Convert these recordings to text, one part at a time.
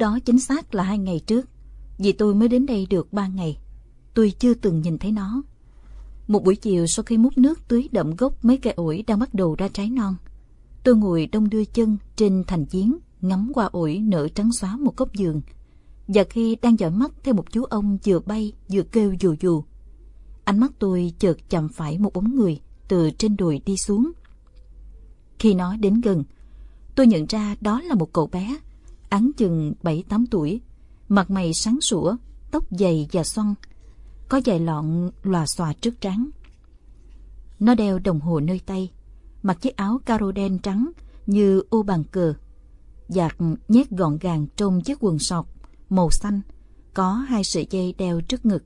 đó chính xác là hai ngày trước, vì tôi mới đến đây được ba ngày. Tôi chưa từng nhìn thấy nó. Một buổi chiều sau khi múc nước tưới đậm gốc mấy cây ổi đang bắt đầu ra trái non, tôi ngồi đông đưa chân trên thành giếng ngắm qua ổi nở trắng xóa một góc giường. Và khi đang dõi mắt theo một chú ông vừa bay vừa kêu dù dù, ánh mắt tôi chợt chạm phải một bóng người từ trên đồi đi xuống. Khi nó đến gần, tôi nhận ra đó là một cậu bé, án chừng 7-8 tuổi, mặt mày sáng sủa, tóc dày và xoăn, có vài lọn lòa xòa trước trán. Nó đeo đồng hồ nơi tay, mặc chiếc áo caro đen trắng như ô bàn cờ, giặt nhét gọn gàng trong chiếc quần sọt màu xanh, có hai sợi dây đeo trước ngực.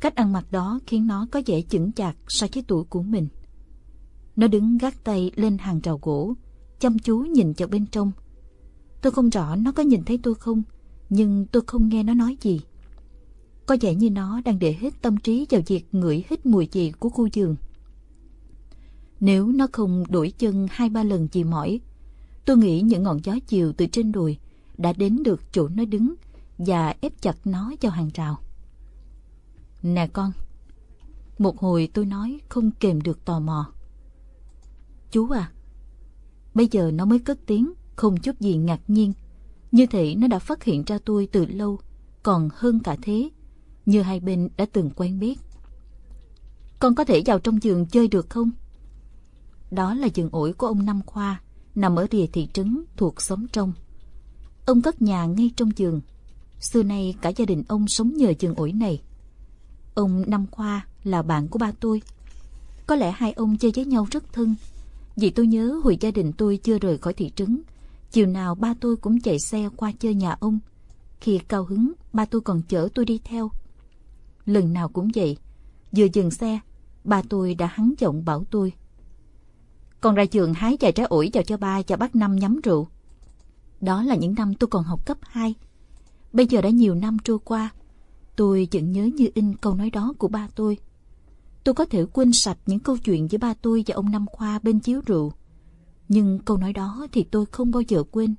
Cách ăn mặc đó khiến nó có vẻ chững chạc so với tuổi của mình. Nó đứng gác tay lên hàng rào gỗ, chăm chú nhìn vào bên trong. Tôi không rõ nó có nhìn thấy tôi không, nhưng tôi không nghe nó nói gì. Có vẻ như nó đang để hết tâm trí vào việc ngửi hít mùi gì của khu giường. Nếu nó không đổi chân hai ba lần gì mỏi, tôi nghĩ những ngọn gió chiều từ trên đùi đã đến được chỗ nó đứng và ép chặt nó vào hàng rào. Nè con, một hồi tôi nói không kềm được tò mò. Chú à, bây giờ nó mới cất tiếng, không chút gì ngạc nhiên. Như thể nó đã phát hiện ra tôi từ lâu, còn hơn cả thế, như hai bên đã từng quen biết. Con có thể vào trong giường chơi được không? Đó là giường ổi của ông Năm Khoa, nằm ở rìa thị trấn thuộc xóm trong. Ông cất nhà ngay trong giường. Xưa nay cả gia đình ông sống nhờ giường ổi này. Ông Năm Khoa là bạn của ba tôi. Có lẽ hai ông chơi với nhau rất thân. Vì tôi nhớ hồi gia đình tôi chưa rời khỏi thị trấn, chiều nào ba tôi cũng chạy xe qua chơi nhà ông. Khi cao hứng, ba tôi còn chở tôi đi theo. Lần nào cũng vậy, vừa dừng xe, ba tôi đã hắn giọng bảo tôi. Con ra trường hái vài trái ổi vào cho ba và bác Năm nhắm rượu. Đó là những năm tôi còn học cấp 2. Bây giờ đã nhiều năm trôi qua, tôi vẫn nhớ như in câu nói đó của ba tôi. Tôi có thể quên sạch những câu chuyện với ba tôi và ông Năm Khoa bên chiếu rượu. Nhưng câu nói đó thì tôi không bao giờ quên.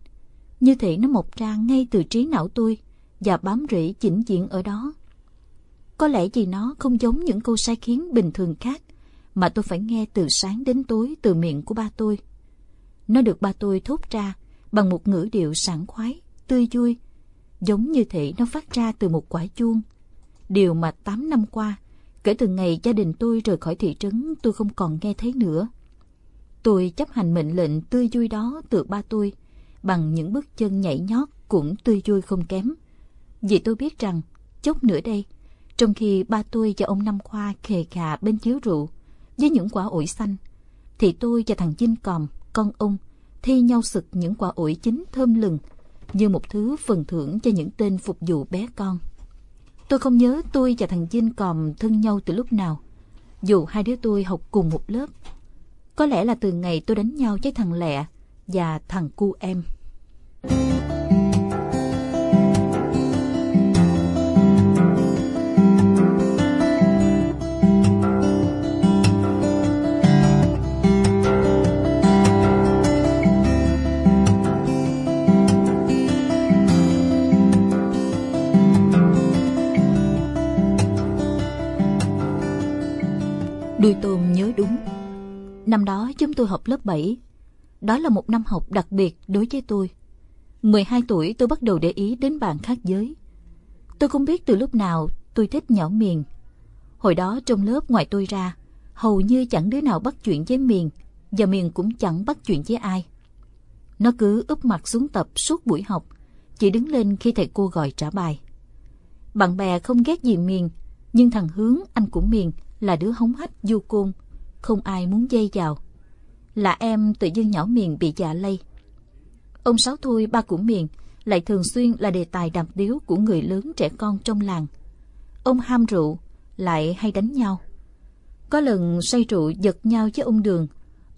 Như thể nó mọc ra ngay từ trí não tôi và bám rễ chỉnh diện ở đó. Có lẽ vì nó không giống những câu sai khiến bình thường khác mà tôi phải nghe từ sáng đến tối từ miệng của ba tôi. Nó được ba tôi thốt ra bằng một ngữ điệu sảng khoái, tươi vui, giống như thể nó phát ra từ một quả chuông. Điều mà 8 năm qua, kể từ ngày gia đình tôi rời khỏi thị trấn tôi không còn nghe thấy nữa. Tôi chấp hành mệnh lệnh tươi vui đó từ ba tôi bằng những bước chân nhảy nhót cũng tươi vui không kém. Vì tôi biết rằng, chốc nữa đây, trong khi ba tôi và ông Năm Khoa khề khà bên chiếu rượu với những quả ổi xanh, thì tôi và thằng Vinh Còm, con ông, thi nhau sực những quả ổi chín thơm lừng như một thứ phần thưởng cho những tên phục vụ bé con. Tôi không nhớ tôi và thằng Vinh Còm thân nhau từ lúc nào, dù hai đứa tôi học cùng một lớp. Có lẽ là từ ngày tôi đánh nhau với thằng Lẹ và thằng cu em. Đuôi tôm nhớ đúng. Năm đó chúng tôi học lớp 7. Đó là một năm học đặc biệt đối với tôi. 12 tuổi tôi bắt đầu để ý đến bạn khác giới. Tôi không biết từ lúc nào tôi thích nhỏ miền. Hồi đó trong lớp ngoài tôi ra, hầu như chẳng đứa nào bắt chuyện với miền, và miền cũng chẳng bắt chuyện với ai. Nó cứ úp mặt xuống tập suốt buổi học, chỉ đứng lên khi thầy cô gọi trả bài. Bạn bè không ghét gì miền, nhưng thằng Hướng, anh của miền, là đứa hống hách du côn, không ai muốn dây vào. Là em tự dưng nhỏ miền bị dạ lây. Ông Sáu Thôi, ba của miền, lại thường xuyên là đề tài đàm điếu của người lớn trẻ con trong làng. Ông ham rượu, lại hay đánh nhau. Có lần say rượu giật nhau với ông Đường,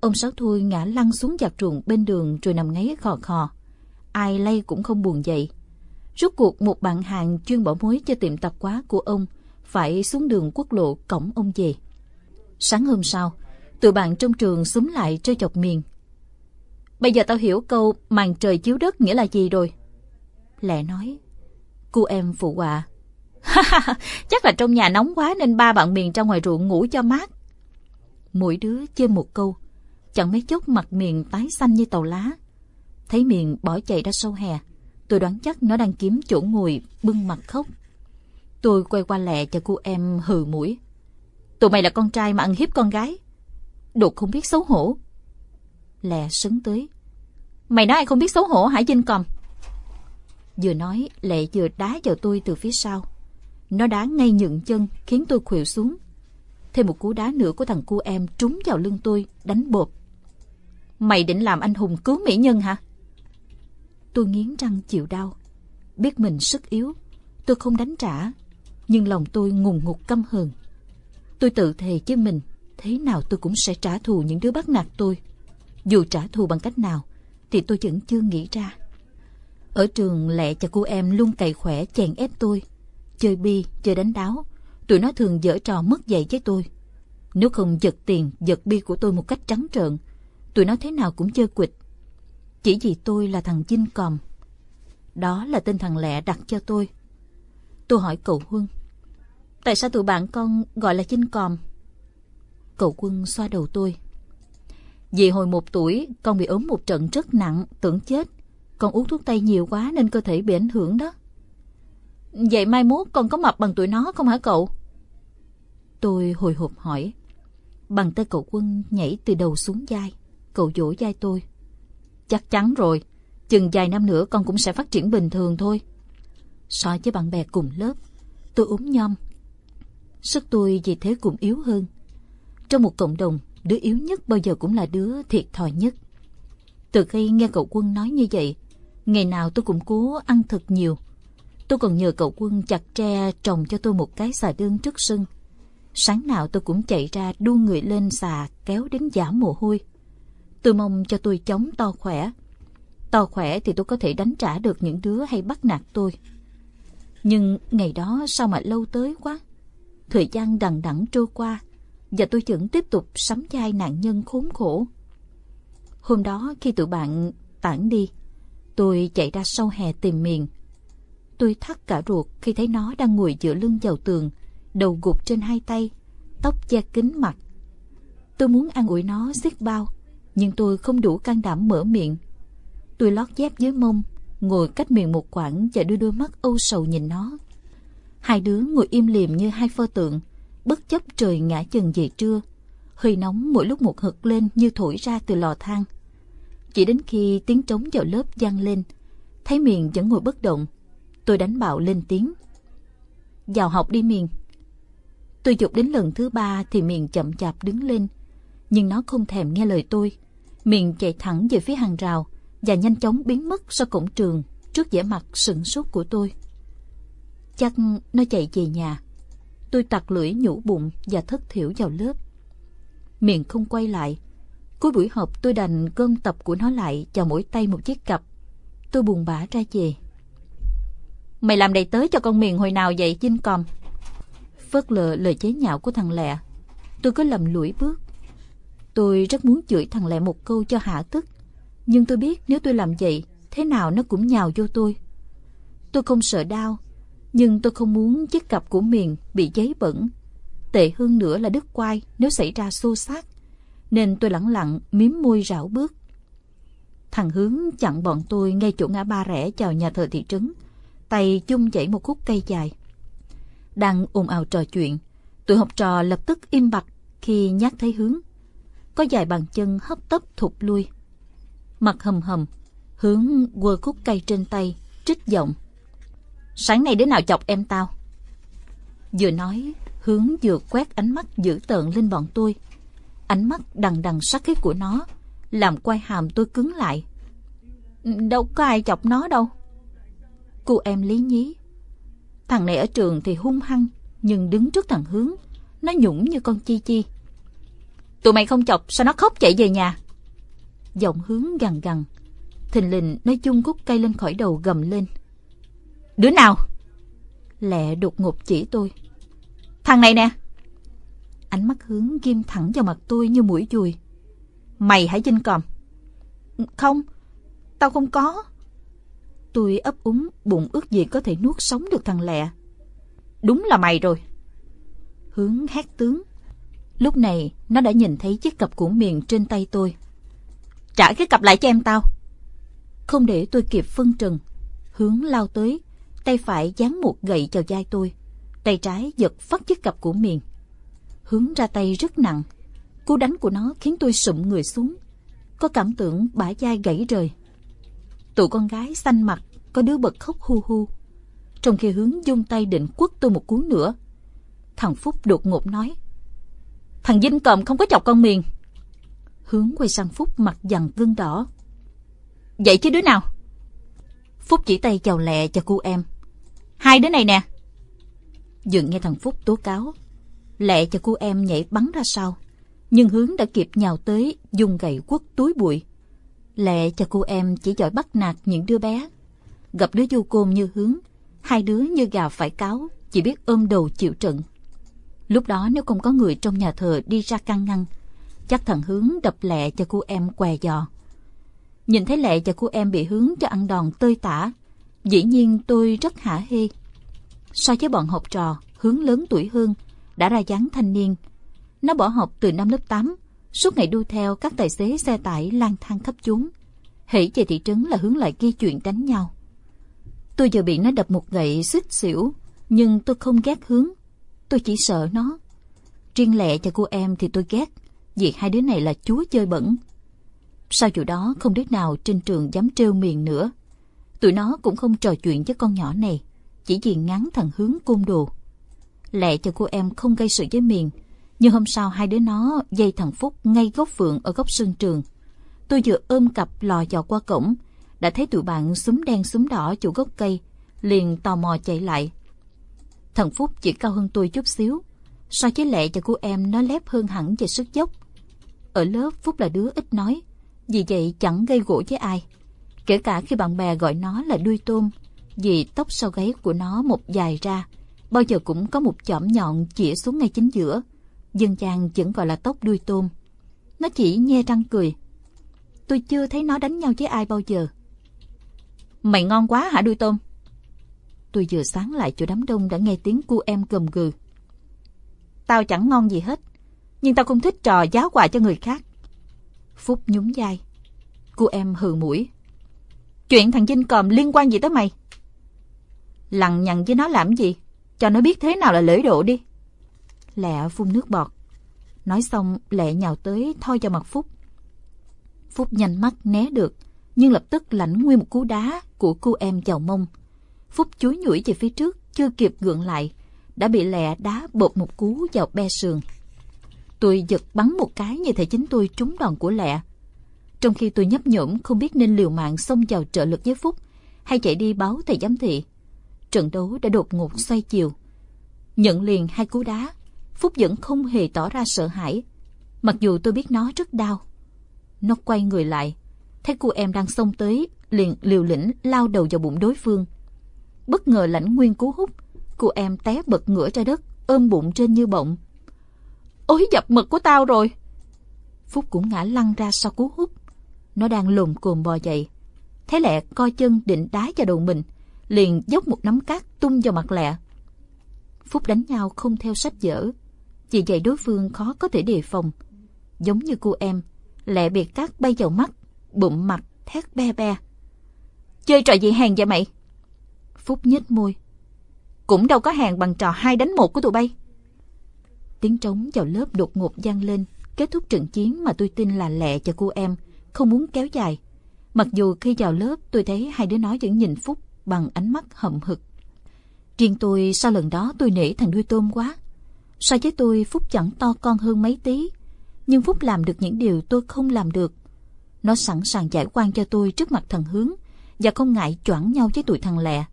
ông Sáu Thôi ngã lăn xuống giặt ruộng bên đường rồi nằm ngáy khò khò. Ai lay cũng không buồn dậy. Rốt cuộc một bạn hàng chuyên bỏ mối cho tiệm tạp hóa của ông phải xuống đường quốc lộ cổng ông về. Sáng hôm sau, tụi bạn trong trường xúm lại trêu chọc miền. Bây giờ tao hiểu câu màn trời chiếu đất nghĩa là gì rồi. Lẹ nói. Cô em phụ họa. Chắc là trong nhà nóng quá nên ba bạn miền ra ngoài ruộng ngủ cho mát. Mỗi đứa chơi một câu. Chẳng mấy chốc mặt miền tái xanh như tàu lá. Thấy miền bỏ chạy ra sâu hè. Tôi đoán chắc nó đang kiếm chỗ ngồi bưng mặt khóc. Tôi quay qua lẹ cho cô em hừ mũi. Tụi mày là con trai mà ăn hiếp con gái. Đồ không biết xấu hổ. Lẹ sấn tới. Mày nói ai không biết xấu hổ hả Vinh Cầm? Vừa nói, Lệ vừa đá vào tôi từ phía sau. Nó đá ngay nhượng chân, khiến tôi khuỵu xuống. Thêm một cú đá nữa của thằng cu em trúng vào lưng tôi, đánh bột. Mày định làm anh hùng cứu mỹ nhân hả? Tôi nghiến răng chịu đau. Biết mình sức yếu, tôi không đánh trả. Nhưng lòng tôi ngùng ngục căm hờn. Tôi tự thề với mình, thế nào tôi cũng sẽ trả thù những đứa bắt nạt tôi. Dù trả thù bằng cách nào, thì tôi vẫn chưa nghĩ ra. Ở trường lẹ cho cô em luôn cày khỏe chèn ép tôi. Chơi bi, chơi đánh đáo. Tụi nó thường dở trò mất dạy với tôi. Nếu không giật tiền, giật bi của tôi một cách trắng trợn, tụi nó thế nào cũng chơi quịch. Chỉ vì tôi là thằng Vinh Còm. Đó là tên thằng lẹ đặt cho tôi. Tôi hỏi cậu Huân. Tại sao tụi bạn con gọi là chinh Còm? Cậu Quân xoa đầu tôi. Vì hồi một tuổi, con bị ốm một trận rất nặng, tưởng chết. Con uống thuốc tây nhiều quá nên cơ thể bị ảnh hưởng đó. Vậy mai mốt con có mập bằng tụi nó không hả cậu? Tôi hồi hộp hỏi. Bằng tay cậu quân nhảy từ đầu xuống vai. Cậu dỗ vai tôi. Chắc chắn rồi. Chừng vài năm nữa con cũng sẽ phát triển bình thường thôi. So với bạn bè cùng lớp, tôi ốm nhom. Sức tôi vì thế cũng yếu hơn. Trong một cộng đồng, đứa yếu nhất bao giờ cũng là đứa thiệt thòi nhất. Từ khi nghe cậu quân nói như vậy, ngày nào tôi cũng cố ăn thật nhiều. Tôi còn nhờ cậu quân chặt tre trồng cho tôi một cái xà đơn trước sân. Sáng nào tôi cũng chạy ra đu người lên xà kéo đến giả mồ hôi. Tôi mong cho tôi chống to khỏe. To khỏe thì tôi có thể đánh trả được những đứa hay bắt nạt tôi. Nhưng ngày đó sao mà lâu tới quá. Thời gian đằng đẵng trôi qua và tôi vẫn tiếp tục sắm vai nạn nhân khốn khổ. Hôm đó khi tụi bạn tản đi, tôi chạy ra sau hè tìm miền. Tôi thắt cả ruột khi thấy nó đang ngồi giữa lưng vào tường, đầu gục trên hai tay, tóc che kín mặt. Tôi muốn ăn ủi nó xiết bao, nhưng tôi không đủ can đảm mở miệng. Tôi lót dép dưới mông, ngồi cách miệng một quãng và đưa đôi mắt âu sầu nhìn nó. Hai đứa ngồi im lìm như hai pho tượng, bất chấp trời ngã chừng về trưa. Hơi nóng mỗi lúc một hực lên như thổi ra từ lò than. Chỉ đến khi tiếng trống vào lớp vang lên, thấy Miền vẫn ngồi bất động, tôi đánh bạo lên tiếng. Vào học đi Miền. Tôi dục đến lần thứ ba thì Miền chậm chạp đứng lên, nhưng nó không thèm nghe lời tôi. Miền chạy thẳng về phía hàng rào và nhanh chóng biến mất sau cổng trường trước vẻ mặt sững sốt của tôi. Chắc nó chạy về nhà. Tôi tặc lưỡi nhủ bụng và thất thiểu vào lớp. Miệng không quay lại. Cuối buổi họp tôi đành cơm tập của nó lại cho mỗi tay một chiếc cặp. Tôi buồn bã ra về. Mày làm đầy tới cho con miền hồi nào vậy Vinh Còm? Phớt lờ lời chế nhạo của thằng Lẹ. Tôi có lầm lũi bước. Tôi rất muốn chửi thằng Lẹ một câu cho hạ tức. Nhưng tôi biết nếu tôi làm vậy, thế nào nó cũng nhào vô tôi. Tôi không sợ đau, nhưng tôi không muốn chiếc cặp của miền bị giấy bẩn. Tệ hơn nữa là đứt quai nếu xảy ra xô xát. Nên tôi lẳng lặng miếm môi rảo bước. Thằng Hướng chặn bọn tôi ngay chỗ ngã ba rẽ chào nhà thờ thị trấn. Tay chung chảy một khúc cây dài. Đang ồn ào trò chuyện, tụi học trò lập tức im bặt khi nhắc thấy Hướng. Có vài bàn chân hấp tấp thụt lui. Mặt hầm hầm, Hướng quơ khúc cây trên tay, trích giọng. Sáng nay đứa nào chọc em tao? Vừa nói, hướng vừa quét ánh mắt dữ tợn lên bọn tôi. Ánh mắt đằng đằng sắc khí của nó, làm quai hàm tôi cứng lại. Đâu có ai chọc nó đâu. Cô em lý nhí. Thằng này ở trường thì hung hăng, nhưng đứng trước thằng hướng, nó nhũng như con chi chi. Tụi mày không chọc, sao nó khóc chạy về nhà? Giọng hướng gằn gằn. Thình lình nó chung cúc cây lên khỏi đầu gầm lên. Đứa nào? Lẹ đột ngột chỉ tôi. Thằng này nè. Ánh mắt hướng ghim thẳng vào mặt tôi như mũi dùi. Mày hãy dinh Còm. Không, tao không có. Tôi ấp úng bụng ước gì có thể nuốt sống được thằng Lẹ. Đúng là mày rồi. Hướng hét tướng. Lúc này nó đã nhìn thấy chiếc cặp của miền trên tay tôi. Trả cái cặp lại cho em tao. Không để tôi kịp phân trần. Hướng lao tới, tay phải dán một gậy vào vai tôi. Tay trái giật phát chiếc cặp của miền. Hướng ra tay rất nặng. Cú đánh của nó khiến tôi sụm người xuống. Có cảm tưởng bả vai gãy rời. Tụi con gái xanh mặt, có đứa bật khóc hu hu. Trong khi hướng dung tay định quất tôi một cú nữa. Thằng Phúc đột ngột nói. Thằng Vinh cầm không có chọc con miền. Hướng quay sang Phúc mặt dằn gương đỏ. Vậy chứ đứa nào? Phúc chỉ tay chào lẹ cho cô em. Hai đứa này nè. Dượng nghe thằng Phúc tố cáo. Lẹ cho cô em nhảy bắn ra sau. Nhưng hướng đã kịp nhào tới dùng gậy quất túi bụi. Lẹ cho cô em chỉ giỏi bắt nạt những đứa bé. Gặp đứa du côn như hướng, hai đứa như gà phải cáo, chỉ biết ôm đầu chịu trận. Lúc đó nếu không có người trong nhà thờ đi ra can ngăn, chắc thằng hướng đập lẹ cho cô em què giò. Nhìn thấy lẹ cho cô em bị hướng cho ăn đòn tơi tả, dĩ nhiên tôi rất hả hê. So với bọn học trò, hướng lớn tuổi hơn, đã ra dáng thanh niên. Nó bỏ học từ năm lớp 8, suốt ngày đu theo các tài xế xe tải lang thang khắp chốn. Hãy về thị trấn là hướng lại ghi chuyện đánh nhau. Tôi giờ bị nó đập một gậy xích xỉu, nhưng tôi không ghét hướng. Tôi chỉ sợ nó. Riêng lẹ cho cô em thì tôi ghét, vì hai đứa này là chúa chơi bẩn. Sau vụ đó không đứa nào trên trường dám trêu miền nữa. Tụi nó cũng không trò chuyện với con nhỏ này, chỉ vì ngắn thằng hướng côn đồ. Lẹ cho cô em không gây sự với miền, nhưng hôm sau hai đứa nó dây thằng Phúc ngay gốc phượng ở góc sân trường. Tôi vừa ôm cặp lò dò qua cổng, đã thấy tụi bạn súng đen súng đỏ chỗ gốc cây, liền tò mò chạy lại. Thằng Phúc chỉ cao hơn tôi chút xíu, so với lệ cho cô em nó lép hơn hẳn về sức dốc. Ở lớp Phúc là đứa ít nói, vì vậy chẳng gây gỗ với ai. Kể cả khi bạn bè gọi nó là đuôi tôm, vì tóc sau gáy của nó một dài ra, bao giờ cũng có một chỏm nhọn chĩa xuống ngay chính giữa. Dân chàng vẫn gọi là tóc đuôi tôm. Nó chỉ nhe răng cười. Tôi chưa thấy nó đánh nhau với ai bao giờ. Mày ngon quá hả đuôi tôm? Tôi vừa sáng lại chỗ đám đông đã nghe tiếng cu em gầm gừ. Tao chẳng ngon gì hết, nhưng tao không thích trò giáo quà cho người khác. Phúc nhún vai. Cô em hừ mũi. Chuyện thằng Vinh còm liên quan gì tới mày? Lằng nhằng với nó làm gì? Cho nó biết thế nào là lễ độ đi. Lẹ phun nước bọt. Nói xong Lẹ nhào tới thoi cho mặt Phúc. Phúc nhanh mắt né được, nhưng lập tức lãnh nguyên một cú đá của cô em chào mông. Phúc chúi nhủi về phía trước, chưa kịp gượng lại, đã bị Lẹ đá bột một cú vào be sườn. Tôi giật bắn một cái như thể chính tôi trúng đòn của Lẹ. Trong khi tôi nhấp nhổm không biết nên liều mạng xông vào trợ lực với Phúc hay chạy đi báo thầy giám thị. Trận đấu đã đột ngột xoay chiều. Nhận liền hai cú đá, Phúc vẫn không hề tỏ ra sợ hãi, mặc dù tôi biết nó rất đau. Nó quay người lại, thấy cô em đang xông tới, liền liều lĩnh lao đầu vào bụng đối phương. Bất ngờ lãnh nguyên cú hút, cô em té bật ngửa ra đất, ôm bụng trên như bọng. Ôi dập mực của tao rồi! Phúc cũng ngã lăn ra sau cú hút. Nó đang lùm cồm bò dậy. Thế lẹ co chân định đá vào đầu mình, liền dốc một nắm cát tung vào mặt lẹ. Phúc đánh nhau không theo sách vở, vì vậy đối phương khó có thể đề phòng. Giống như cô em, lẹ bị cát bay vào mắt, bụng mặt, thét be be. Chơi trò gì hàng vậy mày? Phúc nhếch môi. Cũng đâu có hàng bằng trò hai đánh một của tụi bay. Tiếng trống vào lớp đột ngột vang lên, kết thúc trận chiến mà tôi tin là lẹ cho cô em, không muốn kéo dài. Mặc dù khi vào lớp tôi thấy hai đứa nó vẫn nhìn Phúc bằng ánh mắt hậm hực. Riêng tôi sau lần đó tôi nể thằng đuôi tôm quá. So với tôi Phúc chẳng to con hơn mấy tí, nhưng Phúc làm được những điều tôi không làm được. Nó sẵn sàng giải quan cho tôi trước mặt thằng Hướng và không ngại choảng nhau với tụi thằng lẹ.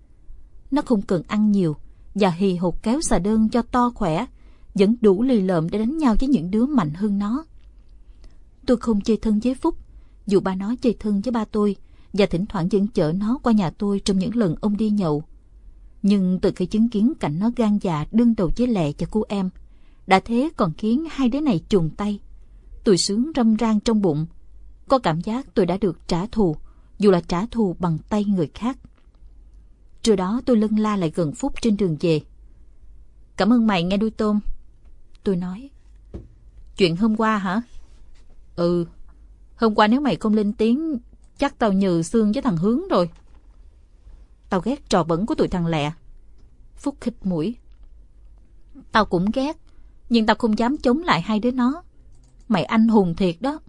Nó không cần ăn nhiều và hì hục kéo xà đơn cho to khỏe, vẫn đủ lì lợm để đánh nhau với những đứa mạnh hơn nó. Tôi không chơi thân với Phúc, dù ba nó chơi thân với ba tôi và thỉnh thoảng dẫn chở nó qua nhà tôi trong những lần ông đi nhậu. Nhưng từ khi chứng kiến cảnh nó gan dạ đương đầu với lẹ cho cô em, đã thế còn khiến hai đứa này trùng tay. Tôi sướng râm ran trong bụng. Có cảm giác tôi đã được trả thù, dù là trả thù bằng tay người khác. Trưa đó tôi lân la lại gần Phúc trên đường về. Cảm ơn mày nghe đuôi tôm. Tôi nói. Chuyện hôm qua hả? Ừ. Hôm qua nếu mày không lên tiếng, chắc tao nhừ xương với thằng Hướng rồi. Tao ghét trò bẩn của tụi thằng lẹ. Phúc khích mũi. Tao cũng ghét, nhưng tao không dám chống lại hai đứa nó. Mày anh hùng thiệt đó.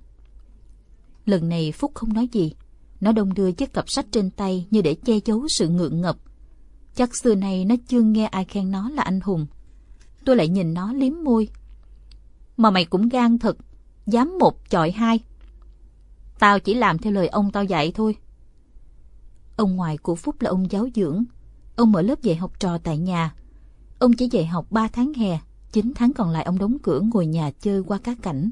Lần này Phúc không nói gì. Nó đông đưa chiếc cặp sách trên tay như để che giấu sự ngượng ngập. Chắc xưa nay nó chưa nghe ai khen nó là anh hùng. Tôi lại nhìn nó liếm môi. Mà mày cũng gan thật, dám một chọi hai. Tao chỉ làm theo lời ông tao dạy thôi. Ông ngoại của Phúc là ông giáo dưỡng. Ông mở lớp dạy học trò tại nhà. Ông chỉ dạy học 3 tháng hè, 9 tháng còn lại ông đóng cửa ngồi nhà chơi qua cá cảnh.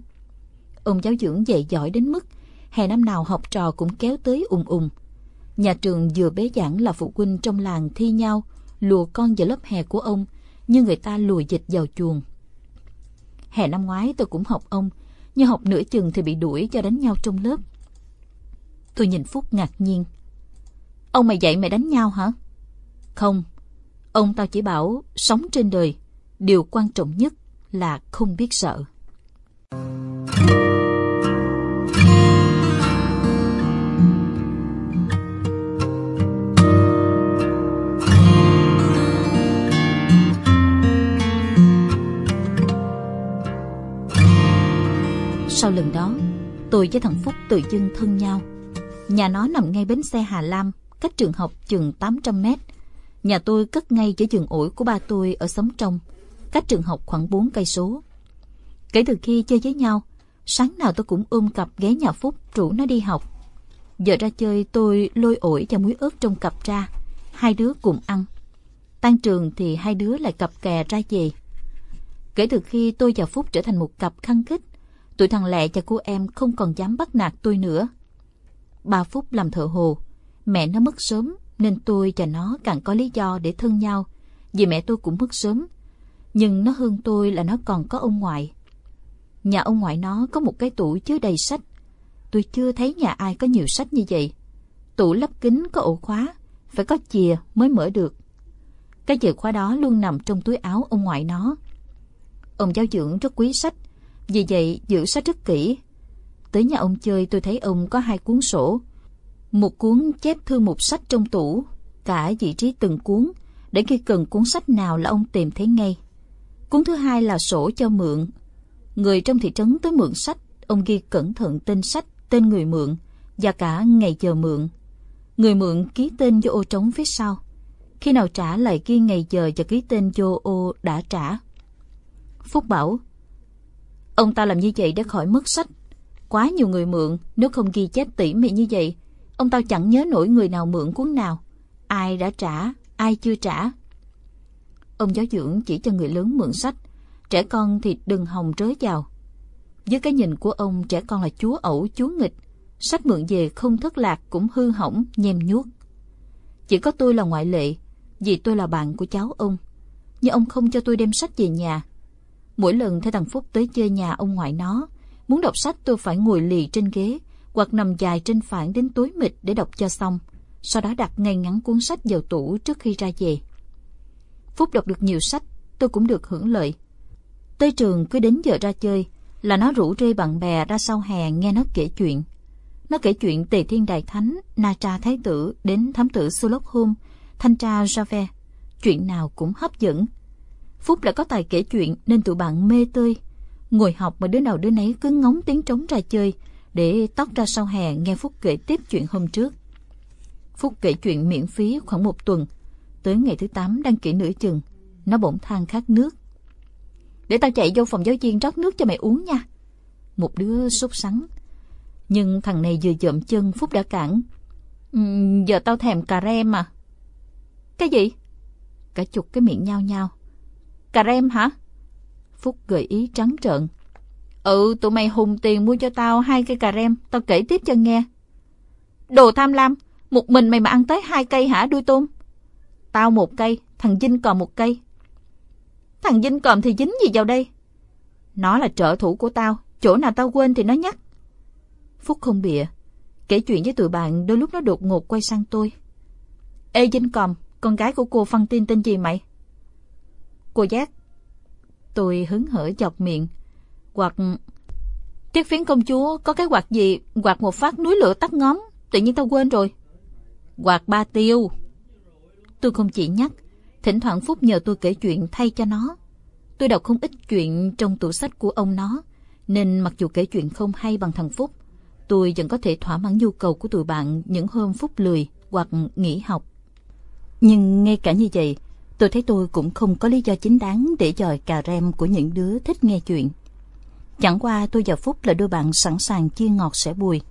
Ông giáo dưỡng dạy giỏi đến mức hè năm nào học trò cũng kéo tới ùng ùng. Nhà trường vừa bế giảng là phụ huynh trong làng thi nhau lùa con vào lớp hè của ông như người ta lùa dịch vào chuồng. Hè năm ngoái tôi cũng học ông, nhưng học nửa chừng thì bị đuổi cho đánh nhau trong lớp. Tôi nhìn Phúc ngạc nhiên. Ông mày dạy mày đánh nhau hả? Không, ông tao chỉ bảo sống trên đời, điều quan trọng nhất là không biết sợ. Sau lần đó, tôi với thằng Phúc tự dưng thân nhau. Nhà nó nằm ngay bến xe Hà Lam, cách trường học chừng 800 mét. Nhà tôi cất ngay giữa giường ổi của ba tôi ở Sống Trong, cách trường học khoảng 4 cây số. Kể từ khi chơi với nhau, sáng nào tôi cũng ôm cặp ghé nhà Phúc rủ nó đi học. Giờ ra chơi tôi lôi ổi và muối ớt trong cặp ra, hai đứa cùng ăn. Tan trường thì hai đứa lại cặp kè ra về. Kể từ khi tôi và Phúc trở thành một cặp khăng khích, tụi thằng lẹ và cô em không còn dám bắt nạt tôi nữa. Ba phút làm thợ hồ, mẹ nó mất sớm nên tôi và nó càng có lý do để thân nhau, vì mẹ tôi cũng mất sớm. Nhưng nó hơn tôi là nó còn có ông ngoại. Nhà ông ngoại nó có một cái tủ chứa đầy sách. Tôi chưa thấy nhà ai có nhiều sách như vậy. Tủ lắp kính có ổ khóa, phải có chìa mới mở được. Cái chìa khóa đó luôn nằm trong túi áo ông ngoại nó. Ông giáo dưỡng rất quý sách, vì vậy giữ sách rất kỹ. Tới nhà ông chơi tôi thấy ông có hai cuốn sổ. Một cuốn chép thư mục sách trong tủ, cả vị trí từng cuốn, để khi cần cuốn sách nào là ông tìm thấy ngay. Cuốn thứ hai là sổ cho mượn. Người trong thị trấn tới mượn sách, ông ghi cẩn thận tên sách, tên người mượn và cả ngày giờ mượn. Người mượn ký tên vô ô trống phía sau. Khi nào trả lại ghi ngày giờ và ký tên vô ô đã trả. Phúc bảo, Ông ta làm như vậy để khỏi mất sách. Quá nhiều người mượn, nếu không ghi chép tỉ mỉ như vậy, ông tao chẳng nhớ nổi người nào mượn cuốn nào. Ai đã trả, ai chưa trả. Ông giáo dưỡng chỉ cho người lớn mượn sách, trẻ con thì đừng hòng trớ vào. Với cái nhìn của ông, trẻ con là chúa ẩu, chúa nghịch. Sách mượn về không thất lạc cũng hư hỏng, nhem nhuốc. Chỉ có tôi là ngoại lệ, vì tôi là bạn của cháu ông. Nhưng ông không cho tôi đem sách về nhà, Mỗi lần thấy thằng Phúc tới chơi nhà ông ngoại nó, muốn đọc sách tôi phải ngồi lì trên ghế hoặc nằm dài trên phản đến tối mịt để đọc cho xong, sau đó đặt ngay ngắn cuốn sách vào tủ trước khi ra về. Phúc đọc được nhiều sách, tôi cũng được hưởng lợi. Tới trường cứ đến giờ ra chơi là nó rủ rê bạn bè ra sau hè nghe nó kể chuyện. Nó kể chuyện Tề Thiên Đại Thánh, Na Tra Thái Tử đến thám tử Sherlock hôm thanh tra Javert. Chuyện nào cũng hấp dẫn, Phúc lại có tài kể chuyện nên tụi bạn mê tươi. Ngồi học mà đứa nào đứa nấy cứ ngóng tiếng trống ra chơi để tóc ra sau hè nghe Phúc kể tiếp chuyện hôm trước. Phúc kể chuyện miễn phí khoảng một tuần. Tới ngày thứ tám đăng ký nửa chừng, nó bỗng than khát nước. Để tao chạy vô phòng giáo viên rót nước cho mày uống nha. Một đứa sốt sắng. Nhưng thằng này vừa dậm chân Phúc đã cản. Ừ, giờ tao thèm cà rem mà. Cái gì? Cả chục cái miệng nhao nhao. Cà rem hả? Phúc gợi ý trắng trợn. Ừ, tụi mày hùng tiền mua cho tao hai cây cà rem, tao kể tiếp cho nghe. Đồ tham lam, một mình mày mà ăn tới hai cây hả đuôi tôm? Tao một cây, thằng Vinh còn một cây. Thằng Vinh còn thì dính gì vào đây? Nó là trợ thủ của tao, chỗ nào tao quên thì nó nhắc. Phúc không bịa. Kể chuyện với tụi bạn đôi lúc nó đột ngột quay sang tôi. Ê Vinh Còm, con gái của cô phân Tin tên gì mày? Cô Giác. Tôi hứng hở chọc miệng. Hoặc... Tiết phiến công chúa có cái quạt gì quạt một phát núi lửa tắt ngóm. Tự nhiên tao quên rồi. Quạt ba tiêu. Tôi không chỉ nhắc. Thỉnh thoảng Phúc nhờ tôi kể chuyện thay cho nó. Tôi đọc không ít chuyện trong tủ sách của ông nó. Nên mặc dù kể chuyện không hay bằng thằng Phúc, tôi vẫn có thể thỏa mãn nhu cầu của tụi bạn những hôm Phúc lười hoặc nghỉ học. Nhưng ngay cả như vậy, tôi thấy tôi cũng không có lý do chính đáng để dòi cà rem của những đứa thích nghe chuyện. Chẳng qua tôi và Phúc là đôi bạn sẵn sàng chia ngọt sẻ bùi,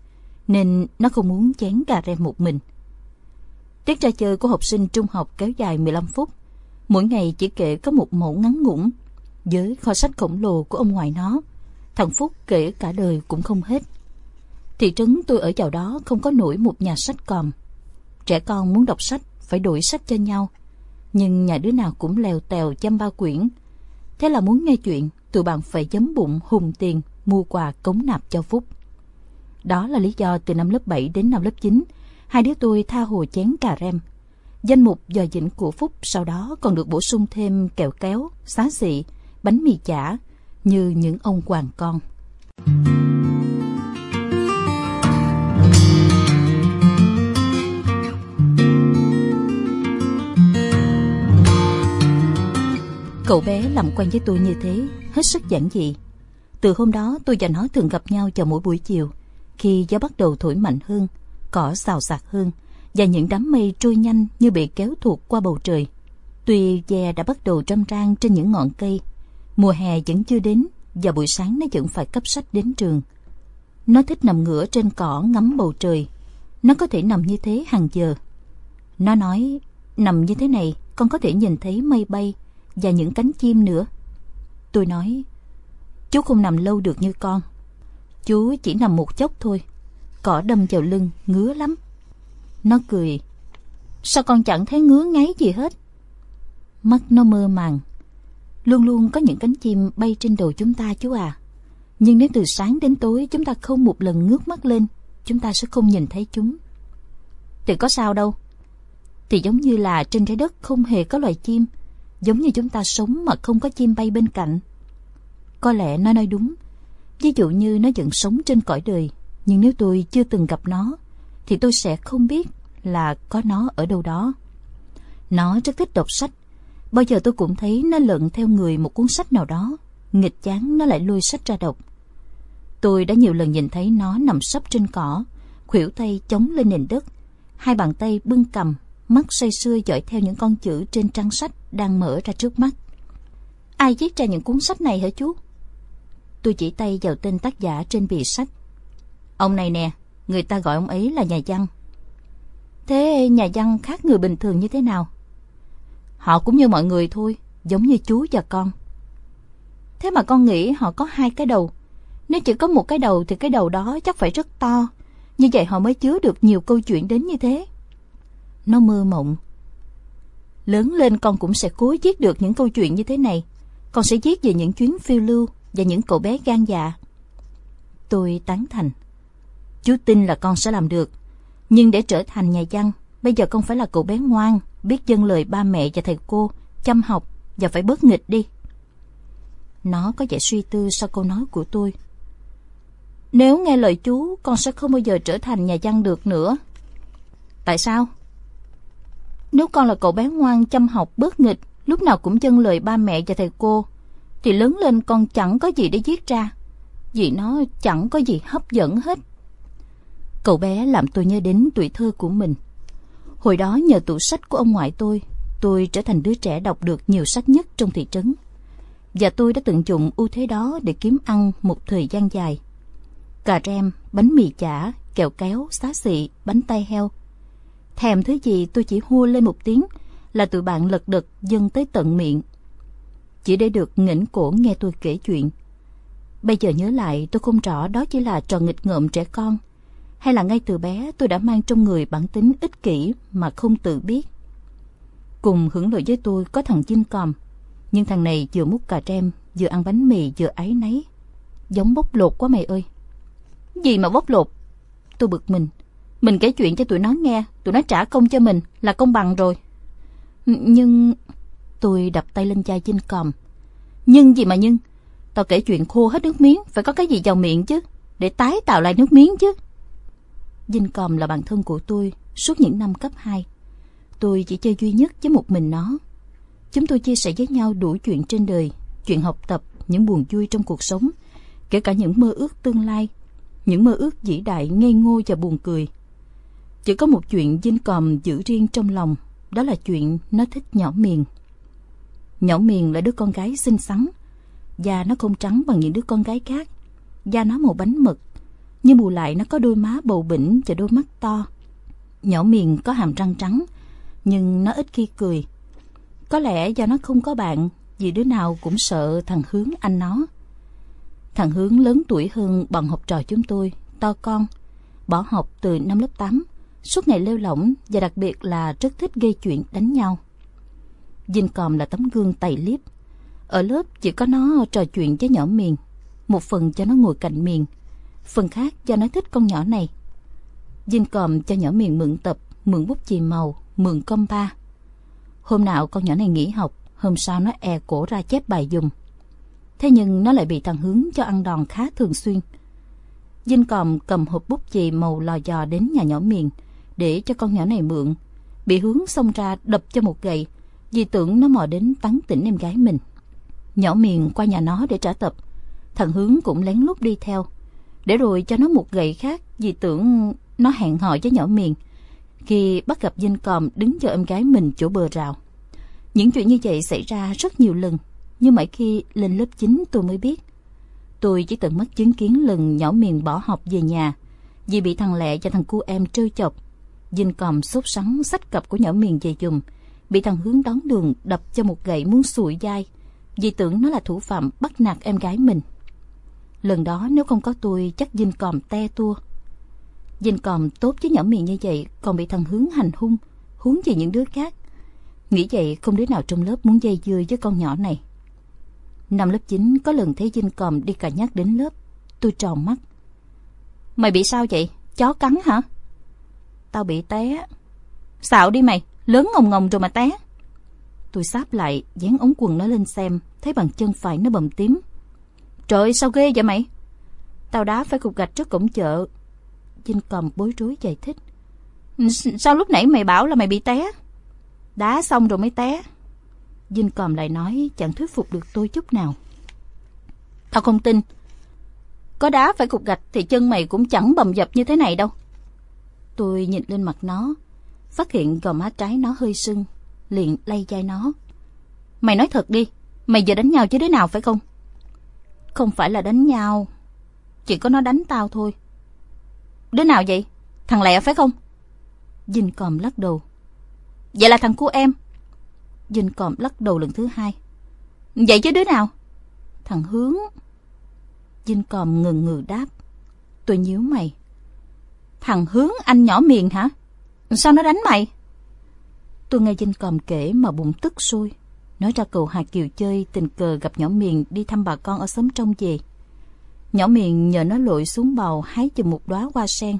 nên nó không muốn chén cà rem một mình. Tiết ra chơi của học sinh trung học kéo dài 15 phút. Mỗi ngày chỉ kể có một mẫu ngắn ngủn với kho sách khổng lồ của ông ngoại nó. Thằng Phúc kể cả đời cũng không hết. Thị trấn tôi ở chào đó không có nổi một nhà sách còm. Trẻ con muốn đọc sách phải đổi sách cho nhau. Nhưng nhà đứa nào cũng lèo tèo chăm ba quyển. Thế là muốn nghe chuyện, tụi bạn phải chấm bụng hùng tiền mua quà cống nạp cho Phúc. Đó là lý do từ năm lớp 7 đến năm lớp 9, hai đứa tôi tha hồ chén cà rem. Danh mục dò dĩnh của Phúc sau đó còn được bổ sung thêm kẹo kéo, xá xị, bánh mì chả, như những ông hoàng con. Cậu bé làm quen với tôi như thế, hết sức giản dị. Từ hôm đó tôi và nó thường gặp nhau vào mỗi buổi chiều, khi gió bắt đầu thổi mạnh hơn, cỏ xào xạc hơn, và những đám mây trôi nhanh như bị kéo thuộc qua bầu trời. Tuy ve đã bắt đầu trăm trang trên những ngọn cây, mùa hè vẫn chưa đến và buổi sáng nó vẫn phải cấp sách đến trường. Nó thích nằm ngửa trên cỏ ngắm bầu trời. Nó có thể nằm như thế hàng giờ. Nó nói, nằm như thế này con có thể nhìn thấy mây bay và những cánh chim nữa. Tôi nói, chú không nằm lâu được như con. Chú chỉ nằm một chốc thôi. Cỏ đâm vào lưng, ngứa lắm. Nó cười. Sao con chẳng thấy ngứa ngáy gì hết? Mắt nó mơ màng. Luôn luôn có những cánh chim bay trên đầu chúng ta chú à. Nhưng nếu từ sáng đến tối chúng ta không một lần ngước mắt lên, chúng ta sẽ không nhìn thấy chúng. Thì có sao đâu. Thì giống như là trên trái đất không hề có loài chim, giống như chúng ta sống mà không có chim bay bên cạnh. Có lẽ nó nói đúng. Ví dụ như nó vẫn sống trên cõi đời, nhưng nếu tôi chưa từng gặp nó, thì tôi sẽ không biết là có nó ở đâu đó. Nó rất thích đọc sách. Bao giờ tôi cũng thấy nó lận theo người một cuốn sách nào đó. Nghịch chán nó lại lôi sách ra đọc. Tôi đã nhiều lần nhìn thấy nó nằm sấp trên cỏ, khuỷu tay chống lên nền đất, hai bàn tay bưng cầm, mắt say sưa dõi theo những con chữ trên trang sách đang mở ra trước mắt. Ai viết ra những cuốn sách này hả chú? Tôi chỉ tay vào tên tác giả trên bìa sách. Ông này nè, người ta gọi ông ấy là nhà văn. Thế nhà văn khác người bình thường như thế nào? Họ cũng như mọi người thôi, giống như chú và con. Thế mà con nghĩ họ có hai cái đầu. Nếu chỉ có một cái đầu thì cái đầu đó chắc phải rất to. Như vậy họ mới chứa được nhiều câu chuyện đến như thế. Nó mơ mộng. Lớn lên con cũng sẽ cố viết được những câu chuyện như thế này. Con sẽ viết về những chuyến phiêu lưu và những cậu bé gan dạ. Tôi tán thành. Chú tin là con sẽ làm được. Nhưng để trở thành nhà văn, bây giờ con phải là cậu bé ngoan, biết dân lời ba mẹ và thầy cô, chăm học và phải bớt nghịch đi. Nó có vẻ suy tư sau câu nói của tôi. Nếu nghe lời chú, con sẽ không bao giờ trở thành nhà văn được nữa. Tại sao? Nếu con là cậu bé ngoan chăm học bớt nghịch, lúc nào cũng chân lời ba mẹ và thầy cô, thì lớn lên con chẳng có gì để viết ra. Vì nó chẳng có gì hấp dẫn hết. Cậu bé làm tôi nhớ đến tuổi thơ của mình. Hồi đó nhờ tủ sách của ông ngoại tôi, tôi trở thành đứa trẻ đọc được nhiều sách nhất trong thị trấn. Và tôi đã tận dụng ưu thế đó để kiếm ăn một thời gian dài. Cà rem, bánh mì chả, kẹo kéo, xá xị, bánh tay heo. Thèm thứ gì tôi chỉ hua lên một tiếng là tụi bạn lật đật dâng tới tận miệng. Chỉ để được nghỉnh cổ nghe tôi kể chuyện. Bây giờ nhớ lại tôi không rõ đó chỉ là trò nghịch ngợm trẻ con hay là ngay từ bé tôi đã mang trong người bản tính ích kỷ mà không tự biết. Cùng hưởng lợi với tôi có thằng chim còm, nhưng thằng này vừa múc cà trem vừa ăn bánh mì, vừa áy náy. Giống bốc lột quá mày ơi. Gì mà bốc lột, Tôi bực mình. Mình kể chuyện cho tụi nó nghe, tụi nó trả công cho mình là công bằng rồi. Nhưng... Tôi đập tay lên chai chinh còm. Nhưng gì mà nhưng? Tao kể chuyện khô hết nước miếng, phải có cái gì vào miệng chứ, để tái tạo lại nước miếng chứ. Dinh còm là bạn thân của tôi suốt những năm cấp 2. Tôi chỉ chơi duy nhất với một mình nó. Chúng tôi chia sẻ với nhau đủ chuyện trên đời, chuyện học tập, những buồn vui trong cuộc sống, kể cả những mơ ước tương lai, những mơ ước vĩ đại ngây ngô và buồn cười. Chỉ có một chuyện Dinh còm giữ riêng trong lòng, đó là chuyện nó thích nhỏ miền. Nhỏ miền là đứa con gái xinh xắn, da nó không trắng bằng những đứa con gái khác, da nó màu bánh mực, nhưng bù lại nó có đôi má bầu bỉnh và đôi mắt to. Nhỏ miền có hàm răng trắng, nhưng nó ít khi cười. Có lẽ do nó không có bạn, vì đứa nào cũng sợ thằng Hướng anh nó. Thằng Hướng lớn tuổi hơn bằng học trò chúng tôi, to con, bỏ học từ năm lớp 8, suốt ngày lêu lỏng và đặc biệt là rất thích gây chuyện đánh nhau. Dinh còm là tấm gương tày liếp. Ở lớp chỉ có nó trò chuyện với nhỏ miền, một phần cho nó ngồi cạnh miền, phần khác cho nó thích con nhỏ này. Dinh còm cho nhỏ miền mượn tập, mượn bút chì màu, mượn com ba. Hôm nào con nhỏ này nghỉ học, hôm sau nó e cổ ra chép bài dùng. Thế nhưng nó lại bị thằng Hướng cho ăn đòn khá thường xuyên. Dinh còm cầm hộp bút chì màu lò dò đến nhà nhỏ miền để cho con nhỏ này mượn. Bị Hướng xông ra đập cho một gậy vì tưởng nó mò đến tắn tỉnh em gái mình. Nhỏ miền qua nhà nó để trả tập. Thằng Hướng cũng lén lút đi theo. Để rồi cho nó một gậy khác vì tưởng nó hẹn hò với nhỏ miền khi bắt gặp Dinh Còm đứng cho em gái mình chỗ bờ rào. Những chuyện như vậy xảy ra rất nhiều lần, nhưng mãi khi lên lớp 9 tôi mới biết. Tôi chỉ tận mắt chứng kiến lần nhỏ miền bỏ học về nhà, vì bị thằng Lẹ và thằng cu em trêu chọc. Dinh Còm sốt sắng sách cặp của nhỏ miền về dùng, bị thằng Hướng đón đường đập cho một gậy muốn sụi dai, vì tưởng nó là thủ phạm bắt nạt em gái mình. Lần đó nếu không có tôi chắc Dinh Còm te tua. Dinh Còm tốt với nhỏ miền như vậy còn bị thằng Hướng hành hung, huống gì những đứa khác. Nghĩ vậy không đứa nào trong lớp muốn dây dưa với con nhỏ này. Năm lớp 9 có lần thấy Dinh Còm đi cả nhắc đến lớp. Tôi tròn mắt. Mày bị sao vậy? Chó cắn hả? Tao bị té. Xạo đi mày, lớn ngồng ngồng rồi mà té. Tôi sáp lại, dán ống quần nó lên xem, thấy bằng chân phải nó bầm tím. Trời sao ghê vậy mày? Tao đá phải cục gạch trước cổng chợ. Dinh cầm bối rối giải thích. Ừ, sao lúc nãy mày bảo là mày bị té? Đá xong rồi mới té. Dinh cầm lại nói chẳng thuyết phục được tôi chút nào. Tao không tin. Có đá phải cục gạch thì chân mày cũng chẳng bầm dập như thế này đâu. Tôi nhìn lên mặt nó, phát hiện gò má trái nó hơi sưng, liền lay chai nó. Mày nói thật đi, mày giờ đánh nhau chứ đứa nào phải không? Không phải là đánh nhau, chỉ có nó đánh tao thôi. Đứa nào vậy? Thằng Lẹ phải không? Dinh còm lắc đầu. Vậy là thằng của em. Dinh còm lắc đầu lần thứ hai. Vậy chứ đứa nào? Thằng Hướng. Dinh còm ngừng ngừ đáp. Tôi nhíu mày. Thằng Hướng anh nhỏ miền hả? Sao nó đánh mày? Tôi nghe Dinh còm kể mà bụng tức sôi. Nói ra cậu Hà Kiều chơi tình cờ gặp nhỏ miền đi thăm bà con ở xóm trong về. Nhỏ miền nhờ nó lội xuống bầu hái chùm một đóa hoa sen.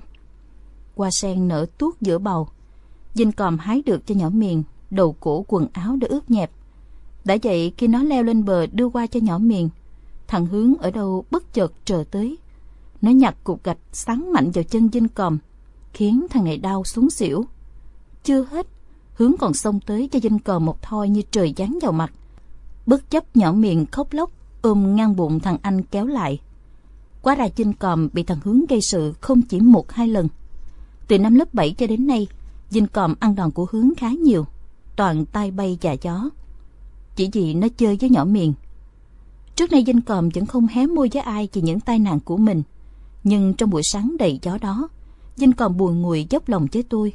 Hoa sen nở tuốt giữa bầu. Dinh còm hái được cho nhỏ miền, đầu cổ quần áo đã ướt nhẹp. Đã vậy khi nó leo lên bờ đưa qua cho nhỏ miền, thằng Hướng ở đâu bất chợt trở tới. Nó nhặt cục gạch sáng mạnh vào chân dinh còm, khiến thằng này đau xuống xỉu. Chưa hết, Hướng còn xông tới cho dinh còm một thoi như trời giáng vào mặt. Bất chấp nhỏ miệng khóc lóc, ôm ngang bụng thằng anh kéo lại. Quá ra dinh còm bị thằng Hướng gây sự không chỉ một hai lần. Từ năm lớp 7 cho đến nay, dinh còm ăn đòn của Hướng khá nhiều, toàn tay bay và gió. Chỉ vì nó chơi với nhỏ miền. Trước nay dinh còm vẫn không hé môi với ai vì những tai nạn của mình. Nhưng trong buổi sáng đầy gió đó, dinh còn buồn ngùi dốc lòng với tôi.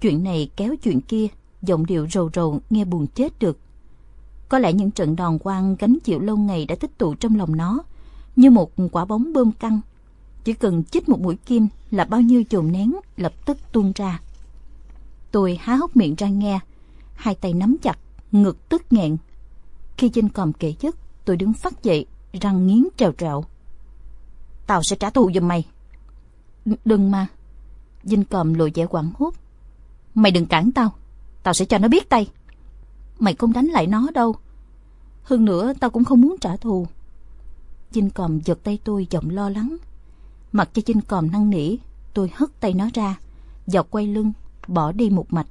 Chuyện này kéo chuyện kia, giọng điệu rầu rầu nghe buồn chết được. Có lẽ những trận đòn quang gánh chịu lâu ngày đã tích tụ trong lòng nó, như một quả bóng bơm căng. Chỉ cần chích một mũi kim là bao nhiêu chồn nén lập tức tuôn ra. Tôi há hốc miệng ra nghe, hai tay nắm chặt, ngực tức nghẹn. Khi Vinh còn kể dứt, tôi đứng phát dậy, răng nghiến trèo trèo. Tao sẽ trả thù giùm mày. đừng mà, Dinh cầm lộ vẻ quảng hốt. Mày đừng cản tao, tao sẽ cho nó biết tay. Mày không đánh lại nó đâu. Hơn nữa tao cũng không muốn trả thù. Dinh cầm giật tay tôi giọng lo lắng. Mặc cho Dinh cầm năn nỉ, tôi hất tay nó ra, dọc quay lưng, bỏ đi một mạch.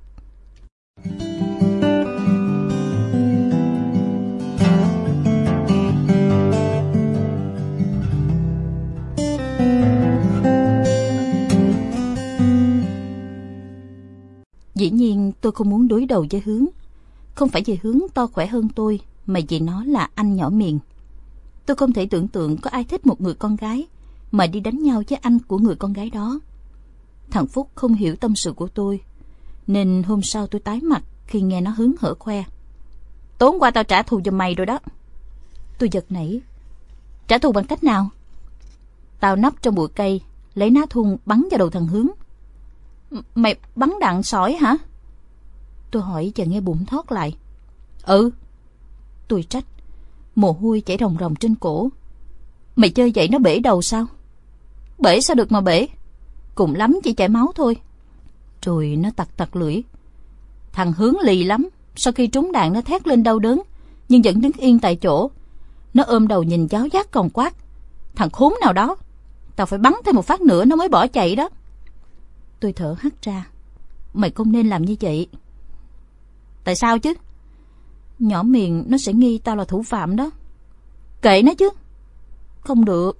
Dĩ nhiên tôi không muốn đối đầu với hướng. Không phải vì hướng to khỏe hơn tôi, mà vì nó là anh nhỏ miệng. Tôi không thể tưởng tượng có ai thích một người con gái mà đi đánh nhau với anh của người con gái đó. Thằng Phúc không hiểu tâm sự của tôi, nên hôm sau tôi tái mặt khi nghe nó hứng hở khoe. Tốn qua tao trả thù cho mày rồi đó. Tôi giật nảy. Trả thù bằng cách nào? Tao nấp trong bụi cây, lấy ná thun bắn vào đầu thằng hướng. Mày bắn đạn sỏi hả? Tôi hỏi và nghe bụng thoát lại. Ừ. Tôi trách. Mồ hôi chảy ròng ròng trên cổ. Mày chơi vậy nó bể đầu sao? Bể sao được mà bể? Cùng lắm chỉ chảy máu thôi. Rồi nó tặc tặc lưỡi. Thằng hướng lì lắm. Sau khi trúng đạn nó thét lên đau đớn. Nhưng vẫn đứng yên tại chỗ. Nó ôm đầu nhìn giáo giác còn quát. Thằng khốn nào đó. Tao phải bắn thêm một phát nữa nó mới bỏ chạy đó. Tôi thở hắt ra. Mày không nên làm như vậy. Tại sao chứ? Nhỏ miền nó sẽ nghi tao là thủ phạm đó. Kệ nó chứ. Không được.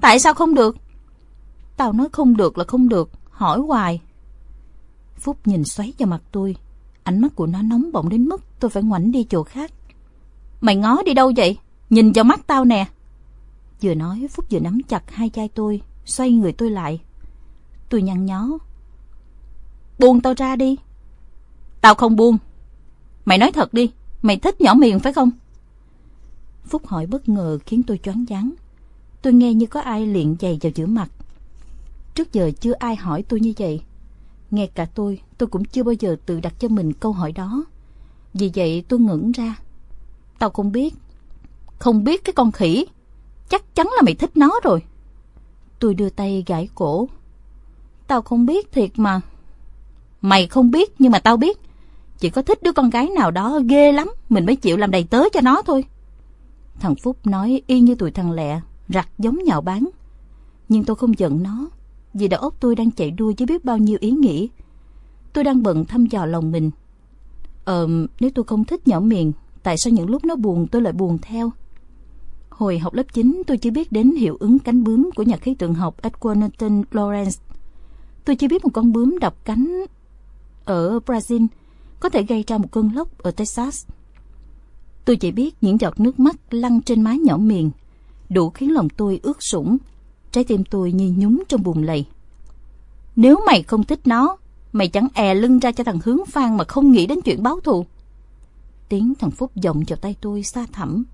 Tại sao không được? Tao nói không được là không được. Hỏi hoài. Phúc nhìn xoáy vào mặt tôi. Ánh mắt của nó nóng bỏng đến mức tôi phải ngoảnh đi chỗ khác. Mày ngó đi đâu vậy? Nhìn vào mắt tao nè. Vừa nói Phúc vừa nắm chặt hai chai tôi, xoay người tôi lại. Tôi nhăn nhó. Buông tao ra đi. Tao không buông. Mày nói thật đi, mày thích nhỏ miền phải không? Phúc hỏi bất ngờ khiến tôi choáng váng. Tôi nghe như có ai liền giày vào giữa mặt. Trước giờ chưa ai hỏi tôi như vậy. Ngay cả tôi, tôi cũng chưa bao giờ tự đặt cho mình câu hỏi đó. Vì vậy tôi ngẩn ra. Tao không biết. Không biết cái con khỉ. Chắc chắn là mày thích nó rồi. Tôi đưa tay gãi cổ. Tao không biết thiệt mà. Mày không biết nhưng mà tao biết. Chỉ có thích đứa con gái nào đó ghê lắm, mình mới chịu làm đầy tớ cho nó thôi. Thằng Phúc nói y như tụi thằng lẹ, rặt giống nhạo bán. Nhưng tôi không giận nó, vì đầu óc tôi đang chạy đua với biết bao nhiêu ý nghĩ. Tôi đang bận thăm dò lòng mình. Ờ, nếu tôi không thích nhỏ miền, tại sao những lúc nó buồn tôi lại buồn theo? Hồi học lớp 9 tôi chỉ biết đến hiệu ứng cánh bướm của nhà khí tượng học Edward Norton Lawrence. Tôi chỉ biết một con bướm đập cánh ở Brazil có thể gây ra một cơn lốc ở Texas. Tôi chỉ biết những giọt nước mắt lăn trên má nhỏ miền, đủ khiến lòng tôi ướt sũng, trái tim tôi như nhúng trong bùn lầy. Nếu mày không thích nó, mày chẳng è lưng ra cho thằng hướng phan mà không nghĩ đến chuyện báo thù. Tiếng thằng Phúc vọng vào tay tôi xa thẳm.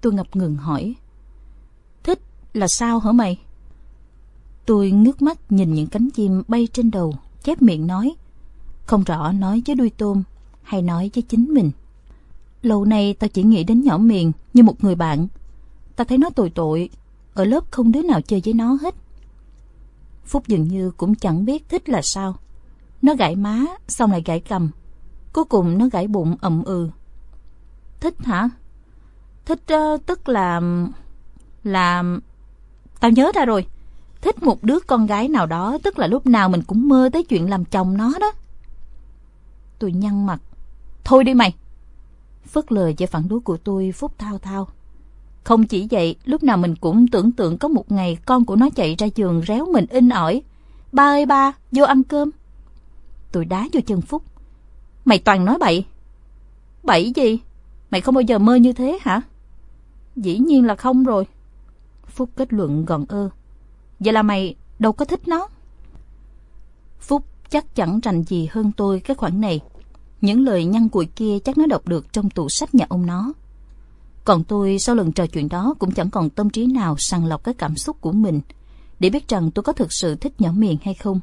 Tôi ngập ngừng hỏi. Thích là sao hả mày? Tôi ngước mắt nhìn những cánh chim bay trên đầu, chép miệng nói. Không rõ nói với đuôi tôm hay nói với chính mình. Lâu nay tao chỉ nghĩ đến nhỏ miền như một người bạn. Tao thấy nó tội tội, ở lớp không đứa nào chơi với nó hết. Phúc dường như cũng chẳng biết thích là sao. Nó gãi má, xong lại gãi cầm. Cuối cùng nó gãi bụng ậm ừ. Thích hả? Thích uh, tức là... Là... Tao nhớ ra rồi. Thích một đứa con gái nào đó tức là lúc nào mình cũng mơ tới chuyện làm chồng nó đó. Tôi nhăn mặt. Thôi đi mày. Phớt lờ về phản đối của tôi Phúc thao thao. Không chỉ vậy, lúc nào mình cũng tưởng tượng có một ngày con của nó chạy ra giường réo mình in ỏi. Ba ơi ba, vô ăn cơm. Tôi đá vô chân Phúc. Mày toàn nói bậy. Bậy gì? Mày không bao giờ mơ như thế hả? Dĩ nhiên là không rồi. Phúc kết luận gọn ơ. Vậy là mày đâu có thích nó. Phúc chắc chẳng rành gì hơn tôi cái khoản này. Những lời nhăn cùi kia chắc nó đọc được trong tủ sách nhà ông nó. Còn tôi sau lần trò chuyện đó cũng chẳng còn tâm trí nào sàng lọc cái cảm xúc của mình để biết rằng tôi có thực sự thích nhỏ miền hay không.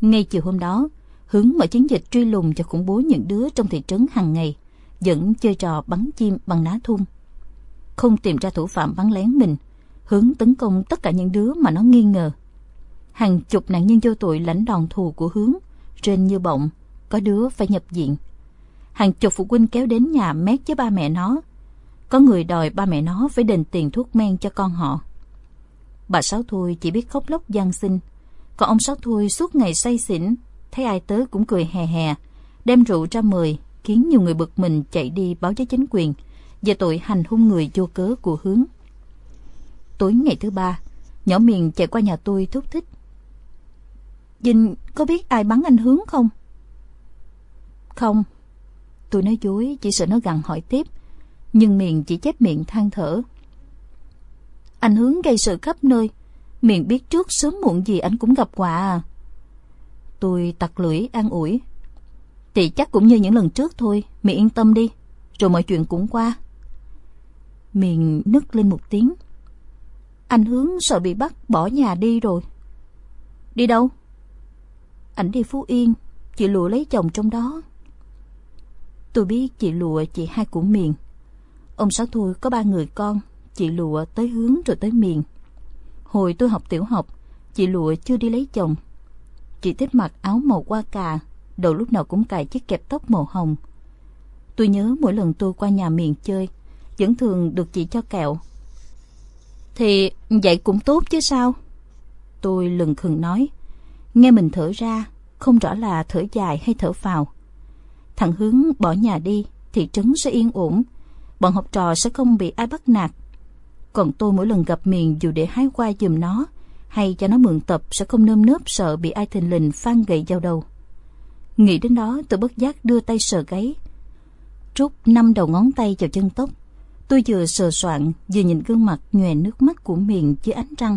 Ngay chiều hôm đó, hướng mở chiến dịch truy lùng và khủng bố những đứa trong thị trấn hàng ngày, vẫn chơi trò bắn chim bằng ná thun. Không tìm ra thủ phạm bắn lén mình, hướng tấn công tất cả những đứa mà nó nghi ngờ. Hàng chục nạn nhân vô tội lãnh đòn thù của hướng, trên như bọng, có đứa phải nhập viện. Hàng chục phụ huynh kéo đến nhà mét với ba mẹ nó. Có người đòi ba mẹ nó phải đền tiền thuốc men cho con họ. Bà Sáu Thôi chỉ biết khóc lóc gian xin. Còn ông Sáu Thôi suốt ngày say xỉn, thấy ai tới cũng cười hè hè, đem rượu ra mời, khiến nhiều người bực mình chạy đi báo với chính quyền về tội hành hung người vô cớ của hướng. Tối ngày thứ ba, nhỏ miền chạy qua nhà tôi thúc thích. Dinh có biết ai bắn anh hướng không? Không. Tôi nói dối chỉ sợ nó gằn hỏi tiếp, nhưng miền chỉ chép miệng than thở. Anh hướng gây sự khắp nơi, miền biết trước sớm muộn gì anh cũng gặp quà. à. Tôi tặc lưỡi an ủi. Thì chắc cũng như những lần trước thôi, miền yên tâm đi, rồi mọi chuyện cũng qua. Miền nức lên một tiếng. Anh hướng sợ bị bắt bỏ nhà đi rồi. Đi đâu? Ảnh đi Phú Yên, chị Lụa lấy chồng trong đó. Tôi biết chị Lụa chị hai của miền. Ông Sáu Thôi có ba người con, chị Lụa tới hướng rồi tới miền. Hồi tôi học tiểu học, chị Lụa chưa đi lấy chồng. Chị thích mặc áo màu qua cà, đầu lúc nào cũng cài chiếc kẹp tóc màu hồng. Tôi nhớ mỗi lần tôi qua nhà miền chơi, vẫn thường được chị cho kẹo. Thì vậy cũng tốt chứ sao? Tôi lừng khừng nói. Nghe mình thở ra, không rõ là thở dài hay thở vào. Thằng Hướng bỏ nhà đi, thị trấn sẽ yên ổn. Bọn học trò sẽ không bị ai bắt nạt. Còn tôi mỗi lần gặp miền dù để hái qua giùm nó, hay cho nó mượn tập sẽ không nơm nớp sợ bị ai thình lình phan gậy vào đầu. Nghĩ đến đó tôi bất giác đưa tay sờ gáy. Trút năm đầu ngón tay vào chân tóc. Tôi vừa sờ soạn vừa nhìn gương mặt nhòe nước mắt của miền dưới ánh trăng.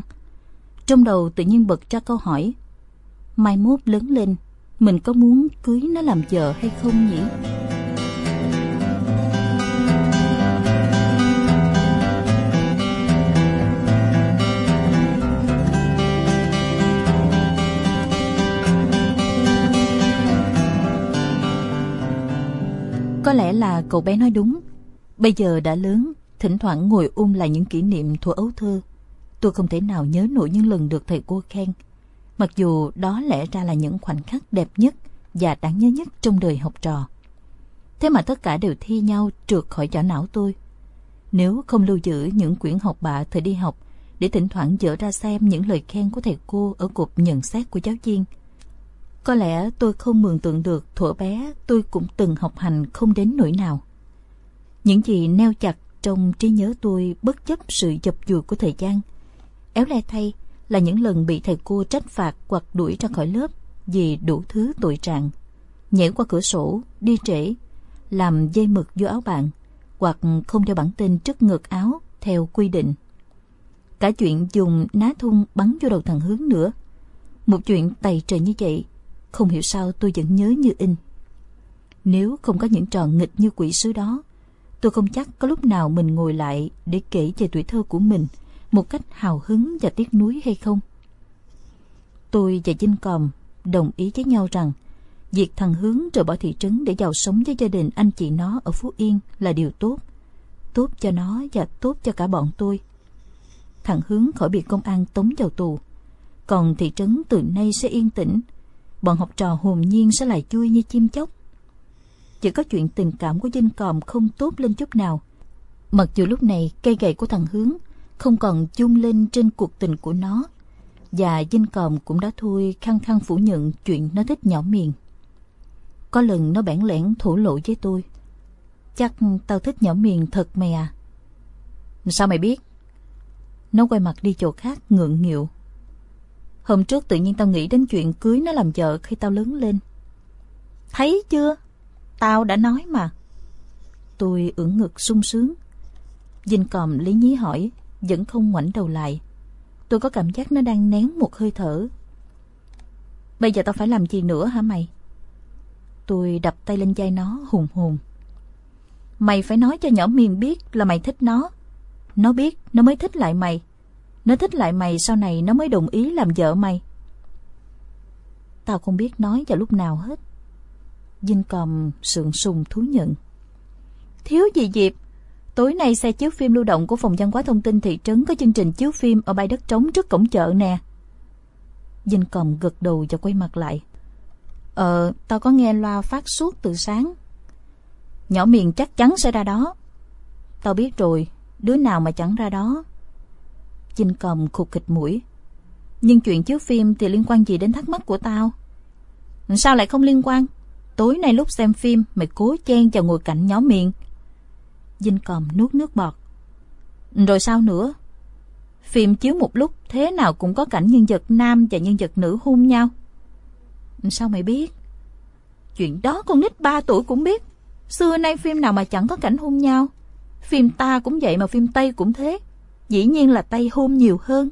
Trong đầu tự nhiên bật ra câu hỏi, mai mốt lớn lên, mình có muốn cưới nó làm vợ hay không nhỉ có lẽ là cậu bé nói đúng bây giờ đã lớn thỉnh thoảng ngồi um ôm lại những kỷ niệm thuở ấu thơ tôi không thể nào nhớ nổi những lần được thầy cô khen mặc dù đó lẽ ra là những khoảnh khắc đẹp nhất và đáng nhớ nhất trong đời học trò. Thế mà tất cả đều thi nhau trượt khỏi vỏ não tôi. Nếu không lưu giữ những quyển học bạ thời đi học để thỉnh thoảng dở ra xem những lời khen của thầy cô ở cuộc nhận xét của giáo viên, có lẽ tôi không mường tượng được thuở bé tôi cũng từng học hành không đến nỗi nào. Những gì neo chặt trong trí nhớ tôi bất chấp sự dập dùi của thời gian. Éo le thay, là những lần bị thầy cô trách phạt hoặc đuổi ra khỏi lớp vì đủ thứ tội trạng. Nhảy qua cửa sổ, đi trễ, làm dây mực vô áo bạn hoặc không đeo bản tin trước ngực áo theo quy định. Cả chuyện dùng ná thun bắn vô đầu thằng Hướng nữa. Một chuyện tày trời như vậy, không hiểu sao tôi vẫn nhớ như in. Nếu không có những trò nghịch như quỷ sứ đó, tôi không chắc có lúc nào mình ngồi lại để kể về tuổi thơ của mình – một cách hào hứng và tiếc nuối hay không? Tôi và Vinh Còm đồng ý với nhau rằng việc thằng Hướng rời bỏ thị trấn để giàu sống với gia đình anh chị nó ở Phú Yên là điều tốt. Tốt cho nó và tốt cho cả bọn tôi. Thằng Hướng khỏi bị công an tống vào tù. Còn thị trấn từ nay sẽ yên tĩnh. Bọn học trò hồn nhiên sẽ lại chui như chim chóc. Chỉ có chuyện tình cảm của dinh Còm không tốt lên chút nào. Mặc dù lúc này cây gậy của thằng Hướng không còn chung lên trên cuộc tình của nó, và dinh Còm cũng đã thôi khăng khăng phủ nhận chuyện nó thích nhỏ miền. Có lần nó bản lẽn thổ lộ với tôi. Chắc tao thích nhỏ miền thật mày à. Sao mày biết? Nó quay mặt đi chỗ khác, ngượng nghịu. Hôm trước tự nhiên tao nghĩ đến chuyện cưới nó làm vợ khi tao lớn lên. Thấy chưa? Tao đã nói mà. Tôi ưỡn ngực sung sướng. dinh Còm lý nhí hỏi, vẫn không ngoảnh đầu lại. Tôi có cảm giác nó đang nén một hơi thở. Bây giờ tao phải làm gì nữa hả mày? Tôi đập tay lên vai nó hùng hùng. Mày phải nói cho nhỏ miền biết là mày thích nó. Nó biết, nó mới thích lại mày. Nó thích lại mày sau này nó mới đồng ý làm vợ mày. Tao không biết nói vào lúc nào hết. Dinh Cầm sượng sùng thú nhận. Thiếu gì dịp, Tối nay xe chiếu phim lưu động của Phòng văn hóa thông tin thị trấn có chương trình chiếu phim ở bãi đất trống trước cổng chợ nè. Dinh cầm gật đầu và quay mặt lại. Ờ, tao có nghe loa phát suốt từ sáng. Nhỏ miền chắc chắn sẽ ra đó. Tao biết rồi, đứa nào mà chẳng ra đó. Dinh cầm khục khịch mũi. Nhưng chuyện chiếu phim thì liên quan gì đến thắc mắc của tao? Sao lại không liên quan? Tối nay lúc xem phim, mày cố chen vào ngồi cạnh nhỏ miệng. Dinh cầm nuốt nước bọt. Rồi sao nữa? Phim chiếu một lúc, thế nào cũng có cảnh nhân vật nam và nhân vật nữ hôn nhau. Sao mày biết? Chuyện đó con nít 3 tuổi cũng biết. Xưa nay phim nào mà chẳng có cảnh hôn nhau. Phim ta cũng vậy mà phim Tây cũng thế. Dĩ nhiên là Tây hôn nhiều hơn.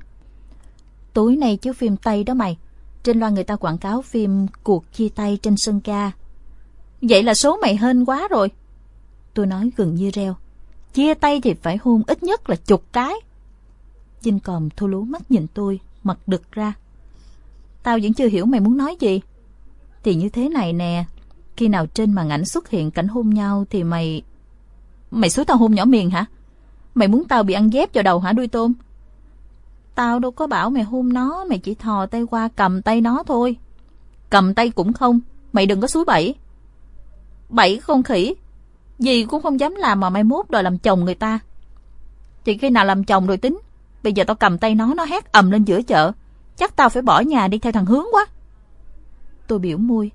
Tối nay chiếu phim Tây đó mày. Trên loa người ta quảng cáo phim Cuộc chia tay trên sân ca. Vậy là số mày hên quá rồi. Tôi nói gần như reo. Chia tay thì phải hôn ít nhất là chục cái. Dinh còm thu lú mắt nhìn tôi, mặt đực ra. Tao vẫn chưa hiểu mày muốn nói gì. Thì như thế này nè, khi nào trên màn ảnh xuất hiện cảnh hôn nhau thì mày... Mày xúi tao hôn nhỏ miền hả? Mày muốn tao bị ăn dép vào đầu hả đuôi tôm? Tao đâu có bảo mày hôn nó, mày chỉ thò tay qua cầm tay nó thôi. Cầm tay cũng không, mày đừng có suối bẫy bảy không khỉ, gì cũng không dám làm mà mai mốt đòi làm chồng người ta. Thì khi nào làm chồng rồi tính, bây giờ tao cầm tay nó, nó hét ầm lên giữa chợ. Chắc tao phải bỏ nhà đi theo thằng Hướng quá. Tôi biểu môi,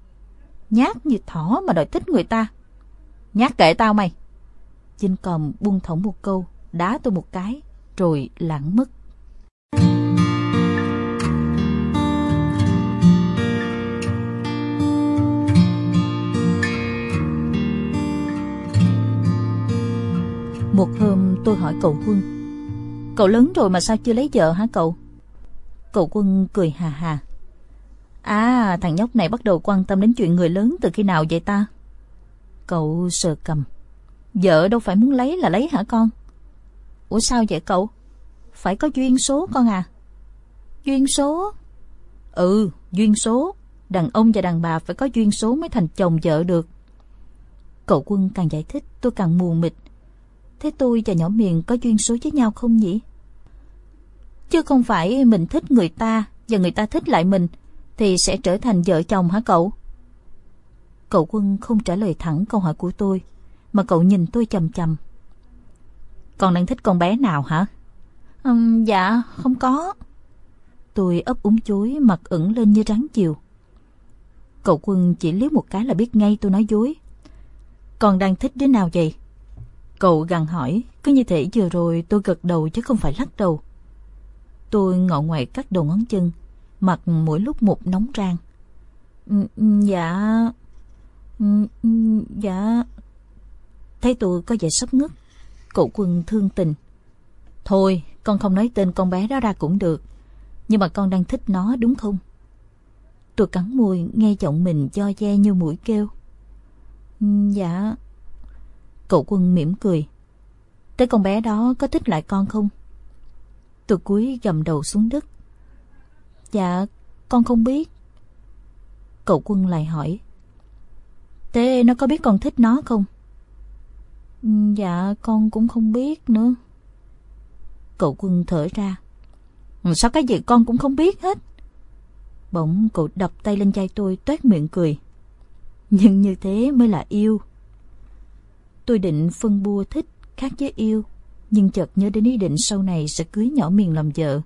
nhát như thỏ mà đòi thích người ta. Nhát kệ tao mày. chinh cầm buông thõng một câu, đá tôi một cái, rồi lãng mất. Một hôm tôi hỏi cậu Quân Cậu lớn rồi mà sao chưa lấy vợ hả cậu? Cậu Quân cười hà hà À thằng nhóc này bắt đầu quan tâm đến chuyện người lớn từ khi nào vậy ta? Cậu sờ cầm Vợ đâu phải muốn lấy là lấy hả con? Ủa sao vậy cậu? Phải có duyên số con à? Duyên số? Ừ, duyên số. Đàn ông và đàn bà phải có duyên số mới thành chồng vợ được. Cậu quân càng giải thích tôi càng mù mịt. Thế tôi và nhỏ miền có duyên số với nhau không nhỉ? Chứ không phải mình thích người ta và người ta thích lại mình thì sẽ trở thành vợ chồng hả cậu? Cậu quân không trả lời thẳng câu hỏi của tôi mà cậu nhìn tôi chầm chầm. Con đang thích con bé nào hả? Um, dạ, không có. Tôi ấp úng chối, mặt ửng lên như rắn chiều. Cậu quân chỉ liếc một cái là biết ngay tôi nói dối. Con đang thích đứa nào vậy? Cậu gằn hỏi, cứ như thể vừa rồi tôi gật đầu chứ không phải lắc đầu. Tôi ngọ ngoại cắt đầu ngón chân, mặt mỗi lúc một nóng rang. Ừ, ừ, dạ... Ừ, dạ... Thấy tôi có vẻ sắp ngất, cậu quân thương tình. Thôi, con không nói tên con bé đó ra cũng được. Nhưng mà con đang thích nó đúng không? Tôi cắn môi nghe giọng mình do de như mũi kêu. Dạ, Cậu quân mỉm cười. Thế con bé đó có thích lại con không? Tôi cúi gầm đầu xuống đất. Dạ, con không biết. Cậu quân lại hỏi. Thế nó có biết con thích nó không? Dạ, con cũng không biết nữa. Cậu quân thở ra. Sao cái gì con cũng không biết hết? Bỗng cậu đập tay lên vai tôi toét miệng cười. Nhưng như thế mới là yêu. Tôi định phân bua thích khác với yêu, nhưng chợt nhớ đến ý định sau này sẽ cưới nhỏ miền làm vợ.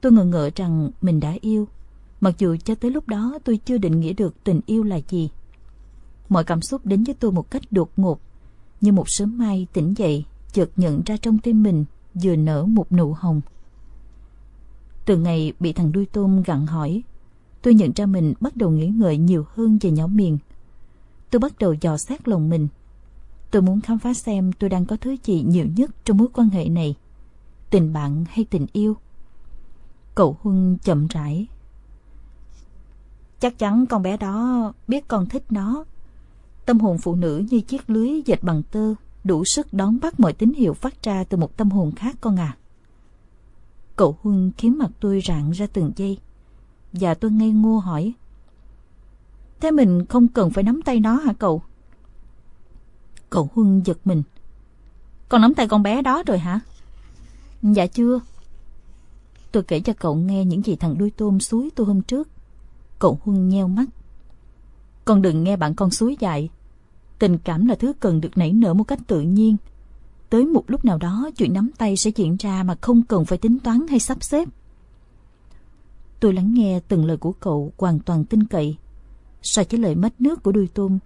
Tôi ngờ ngợ rằng mình đã yêu, mặc dù cho tới lúc đó tôi chưa định nghĩa được tình yêu là gì. Mọi cảm xúc đến với tôi một cách đột ngột, như một sớm mai tỉnh dậy, chợt nhận ra trong tim mình vừa nở một nụ hồng. Từ ngày bị thằng đuôi tôm gặn hỏi, tôi nhận ra mình bắt đầu nghĩ ngợi nhiều hơn về nhỏ miền. Tôi bắt đầu dò xét lòng mình. Tôi muốn khám phá xem tôi đang có thứ gì nhiều nhất trong mối quan hệ này. Tình bạn hay tình yêu? Cậu Huân chậm rãi. Chắc chắn con bé đó biết con thích nó. Tâm hồn phụ nữ như chiếc lưới dệt bằng tơ, đủ sức đón bắt mọi tín hiệu phát ra từ một tâm hồn khác con à. Cậu Huân khiến mặt tôi rạng ra từng giây. Và tôi ngây ngô hỏi. Thế mình không cần phải nắm tay nó hả cậu? Cậu Huân giật mình. Con nắm tay con bé đó rồi hả? Dạ chưa. Tôi kể cho cậu nghe những gì thằng đuôi tôm suối tôi hôm trước. Cậu Huân nheo mắt. Con đừng nghe bạn con suối dạy. Tình cảm là thứ cần được nảy nở một cách tự nhiên. Tới một lúc nào đó chuyện nắm tay sẽ diễn ra mà không cần phải tính toán hay sắp xếp. Tôi lắng nghe từng lời của cậu hoàn toàn tin cậy. So với lời mất nước của đuôi tôm,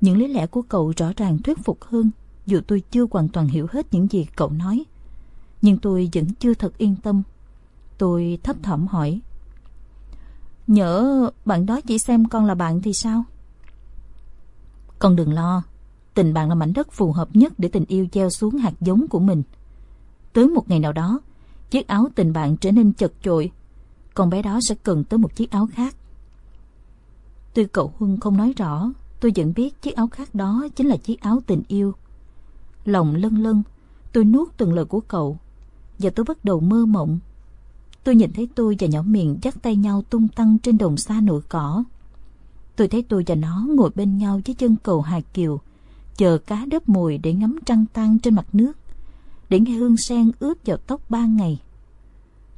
những lý lẽ của cậu rõ ràng thuyết phục hơn dù tôi chưa hoàn toàn hiểu hết những gì cậu nói. Nhưng tôi vẫn chưa thật yên tâm. Tôi thấp thỏm hỏi. Nhỡ bạn đó chỉ xem con là bạn thì sao? Con đừng lo. Tình bạn là mảnh đất phù hợp nhất để tình yêu gieo xuống hạt giống của mình. Tới một ngày nào đó, chiếc áo tình bạn trở nên chật chội. Con bé đó sẽ cần tới một chiếc áo khác. Tuy cậu Huân không nói rõ, tôi vẫn biết chiếc áo khác đó chính là chiếc áo tình yêu. Lòng lân lân, tôi nuốt từng lời của cậu, và tôi bắt đầu mơ mộng. Tôi nhìn thấy tôi và nhỏ miệng dắt tay nhau tung tăng trên đồng xa nổi cỏ. Tôi thấy tôi và nó ngồi bên nhau dưới chân cầu Hà Kiều, chờ cá đớp mùi để ngắm trăng tan trên mặt nước, để nghe hương sen ướp vào tóc ba ngày.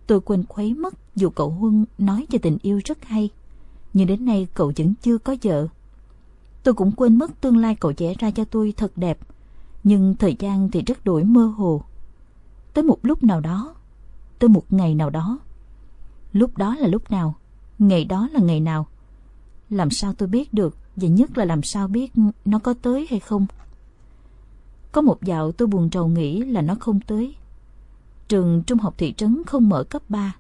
Tôi quên khuấy mất dù cậu Huân nói về tình yêu rất hay, nhưng đến nay cậu vẫn chưa có vợ. Tôi cũng quên mất tương lai cậu vẽ ra cho tôi thật đẹp, nhưng thời gian thì rất đổi mơ hồ. Tới một lúc nào đó, tới một ngày nào đó. Lúc đó là lúc nào, ngày đó là ngày nào. Làm sao tôi biết được, và nhất là làm sao biết nó có tới hay không. Có một dạo tôi buồn rầu nghĩ là nó không tới. Trường trung học thị trấn không mở cấp 3.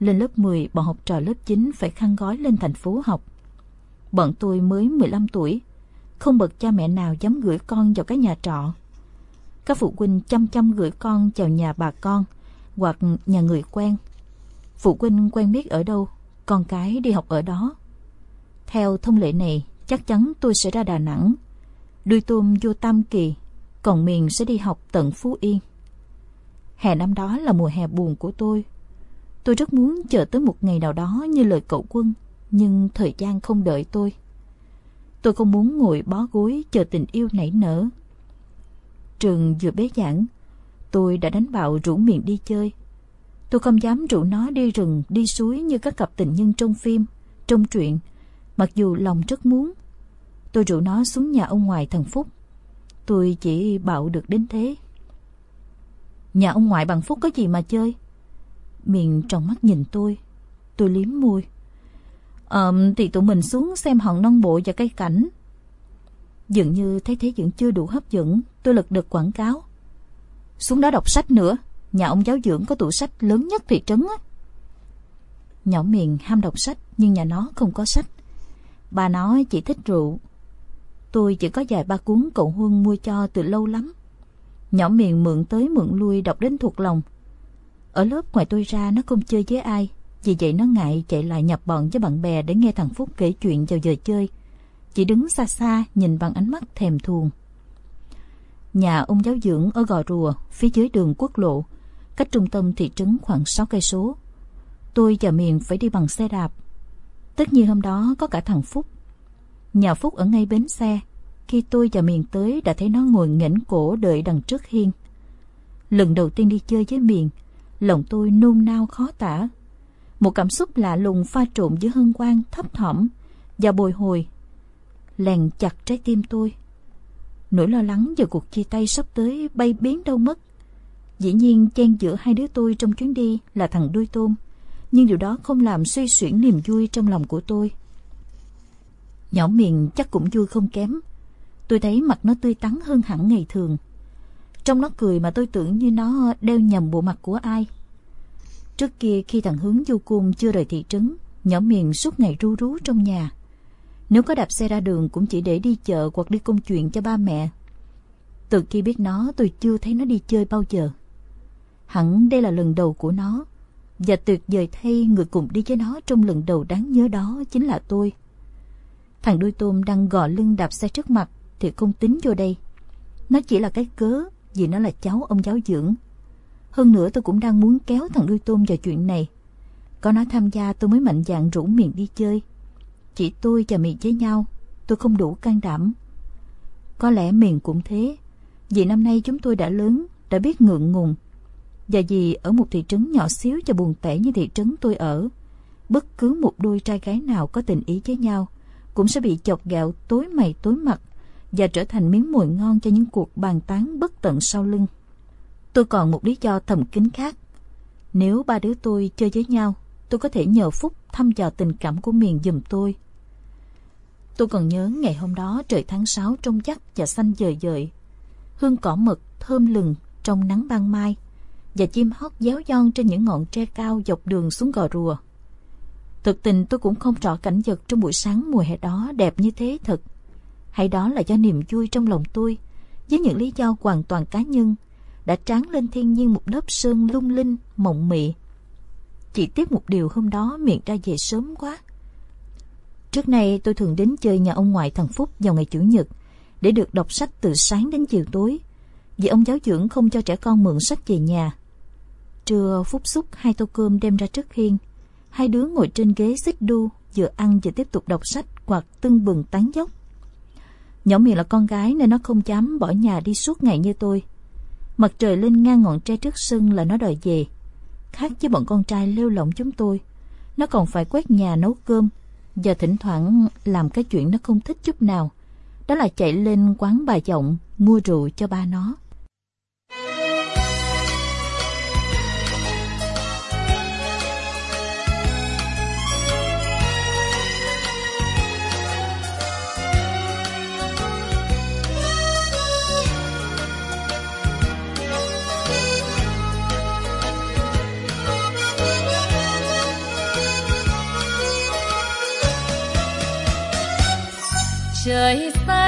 Lên lớp 10, bọn học trò lớp 9 phải khăn gói lên thành phố học. Bọn tôi mới 15 tuổi, không bậc cha mẹ nào dám gửi con vào cái nhà trọ. Các phụ huynh chăm chăm gửi con vào nhà bà con hoặc nhà người quen. Phụ huynh quen biết ở đâu, con cái đi học ở đó. Theo thông lệ này, chắc chắn tôi sẽ ra Đà Nẵng. Đuôi tôm vô Tam Kỳ, còn miền sẽ đi học tận Phú Yên. Hè năm đó là mùa hè buồn của tôi. Tôi rất muốn chờ tới một ngày nào đó như lời cậu quân, nhưng thời gian không đợi tôi. Tôi không muốn ngồi bó gối chờ tình yêu nảy nở. Trường vừa bế giảng, tôi đã đánh bạo rủ miệng đi chơi. Tôi không dám rủ nó đi rừng, đi suối như các cặp tình nhân trong phim, trong truyện, mặc dù lòng rất muốn. Tôi rủ nó xuống nhà ông ngoại thằng Phúc. Tôi chỉ bạo được đến thế. Nhà ông ngoại bằng Phúc có gì mà chơi? Miệng trong mắt nhìn tôi. Tôi liếm môi. Ờ, thì tụi mình xuống xem hòn non bộ và cây cảnh. Dường như thấy thế dưỡng chưa đủ hấp dẫn, tôi lật được quảng cáo. Xuống đó đọc sách nữa, nhà ông giáo dưỡng có tủ sách lớn nhất thị trấn á. Nhỏ miền ham đọc sách nhưng nhà nó không có sách. Bà nó chỉ thích rượu. Tôi chỉ có vài ba cuốn cậu Huân mua cho từ lâu lắm. Nhỏ miền mượn tới mượn lui đọc đến thuộc lòng. Ở lớp ngoài tôi ra nó không chơi với ai. Vì vậy nó ngại chạy lại nhập bọn với bạn bè để nghe thằng Phúc kể chuyện vào giờ chơi. Chỉ đứng xa xa nhìn bằng ánh mắt thèm thuồng. Nhà ông giáo dưỡng ở Gò Rùa, phía dưới đường quốc lộ, cách trung tâm thị trấn khoảng 6 cây số. Tôi và Miền phải đi bằng xe đạp. Tất nhiên hôm đó có cả thằng Phúc. Nhà Phúc ở ngay bến xe. Khi tôi và Miền tới đã thấy nó ngồi nghển cổ đợi đằng trước hiên. Lần đầu tiên đi chơi với Miền, lòng tôi nôn nao khó tả. Một cảm xúc lạ lùng pha trộn giữa hân hoan thấp thỏm và bồi hồi. Lèn chặt trái tim tôi. Nỗi lo lắng về cuộc chia tay sắp tới bay biến đâu mất. Dĩ nhiên chen giữa hai đứa tôi trong chuyến đi là thằng đuôi tôm, nhưng điều đó không làm suy xuyển niềm vui trong lòng của tôi. Nhỏ miền chắc cũng vui không kém. Tôi thấy mặt nó tươi tắn hơn hẳn ngày thường. Trong nó cười mà tôi tưởng như nó đeo nhầm bộ mặt của ai. Trước kia khi thằng Hướng du cung chưa rời thị trấn, nhỏ miền suốt ngày ru rú trong nhà. Nếu có đạp xe ra đường cũng chỉ để đi chợ hoặc đi công chuyện cho ba mẹ. Từ khi biết nó tôi chưa thấy nó đi chơi bao giờ. Hẳn đây là lần đầu của nó. Và tuyệt vời thay người cùng đi với nó trong lần đầu đáng nhớ đó chính là tôi. Thằng đuôi tôm đang gò lưng đạp xe trước mặt thì không tính vô đây. Nó chỉ là cái cớ vì nó là cháu ông giáo dưỡng. Hơn nữa tôi cũng đang muốn kéo thằng đuôi tôm vào chuyện này. Có nó tham gia tôi mới mạnh dạn rủ miệng đi chơi. Chỉ tôi và miệng với nhau, tôi không đủ can đảm. Có lẽ miền cũng thế. Vì năm nay chúng tôi đã lớn, đã biết ngượng ngùng. Và vì ở một thị trấn nhỏ xíu và buồn tẻ như thị trấn tôi ở, bất cứ một đôi trai gái nào có tình ý với nhau cũng sẽ bị chọc gạo tối mày tối mặt và trở thành miếng mồi ngon cho những cuộc bàn tán bất tận sau lưng. Tôi còn một lý do thầm kín khác. Nếu ba đứa tôi chơi với nhau, tôi có thể nhờ Phúc thăm dò tình cảm của miền giùm tôi. Tôi còn nhớ ngày hôm đó trời tháng 6 trong chắc và xanh dời dời. Hương cỏ mực thơm lừng trong nắng ban mai và chim hót déo giòn trên những ngọn tre cao dọc đường xuống gò rùa. Thực tình tôi cũng không rõ cảnh vật trong buổi sáng mùa hè đó đẹp như thế thật. Hay đó là do niềm vui trong lòng tôi, với những lý do hoàn toàn cá nhân, đã tráng lên thiên nhiên một lớp sương lung linh, mộng mị. Chỉ tiếc một điều hôm đó miệng ra về sớm quá. Trước nay tôi thường đến chơi nhà ông ngoại thằng Phúc vào ngày Chủ nhật để được đọc sách từ sáng đến chiều tối, vì ông giáo dưỡng không cho trẻ con mượn sách về nhà. Trưa Phúc xúc hai tô cơm đem ra trước hiên, hai đứa ngồi trên ghế xích đu, vừa ăn vừa tiếp tục đọc sách hoặc tưng bừng tán dốc. Nhỏ miệng là con gái nên nó không dám bỏ nhà đi suốt ngày như tôi. Mặt trời lên ngang ngọn tre trước sân là nó đòi về. Khác với bọn con trai lêu lỏng chúng tôi, nó còn phải quét nhà nấu cơm và thỉnh thoảng làm cái chuyện nó không thích chút nào. Đó là chạy lên quán bà giọng mua rượu cho ba nó. Trời xanh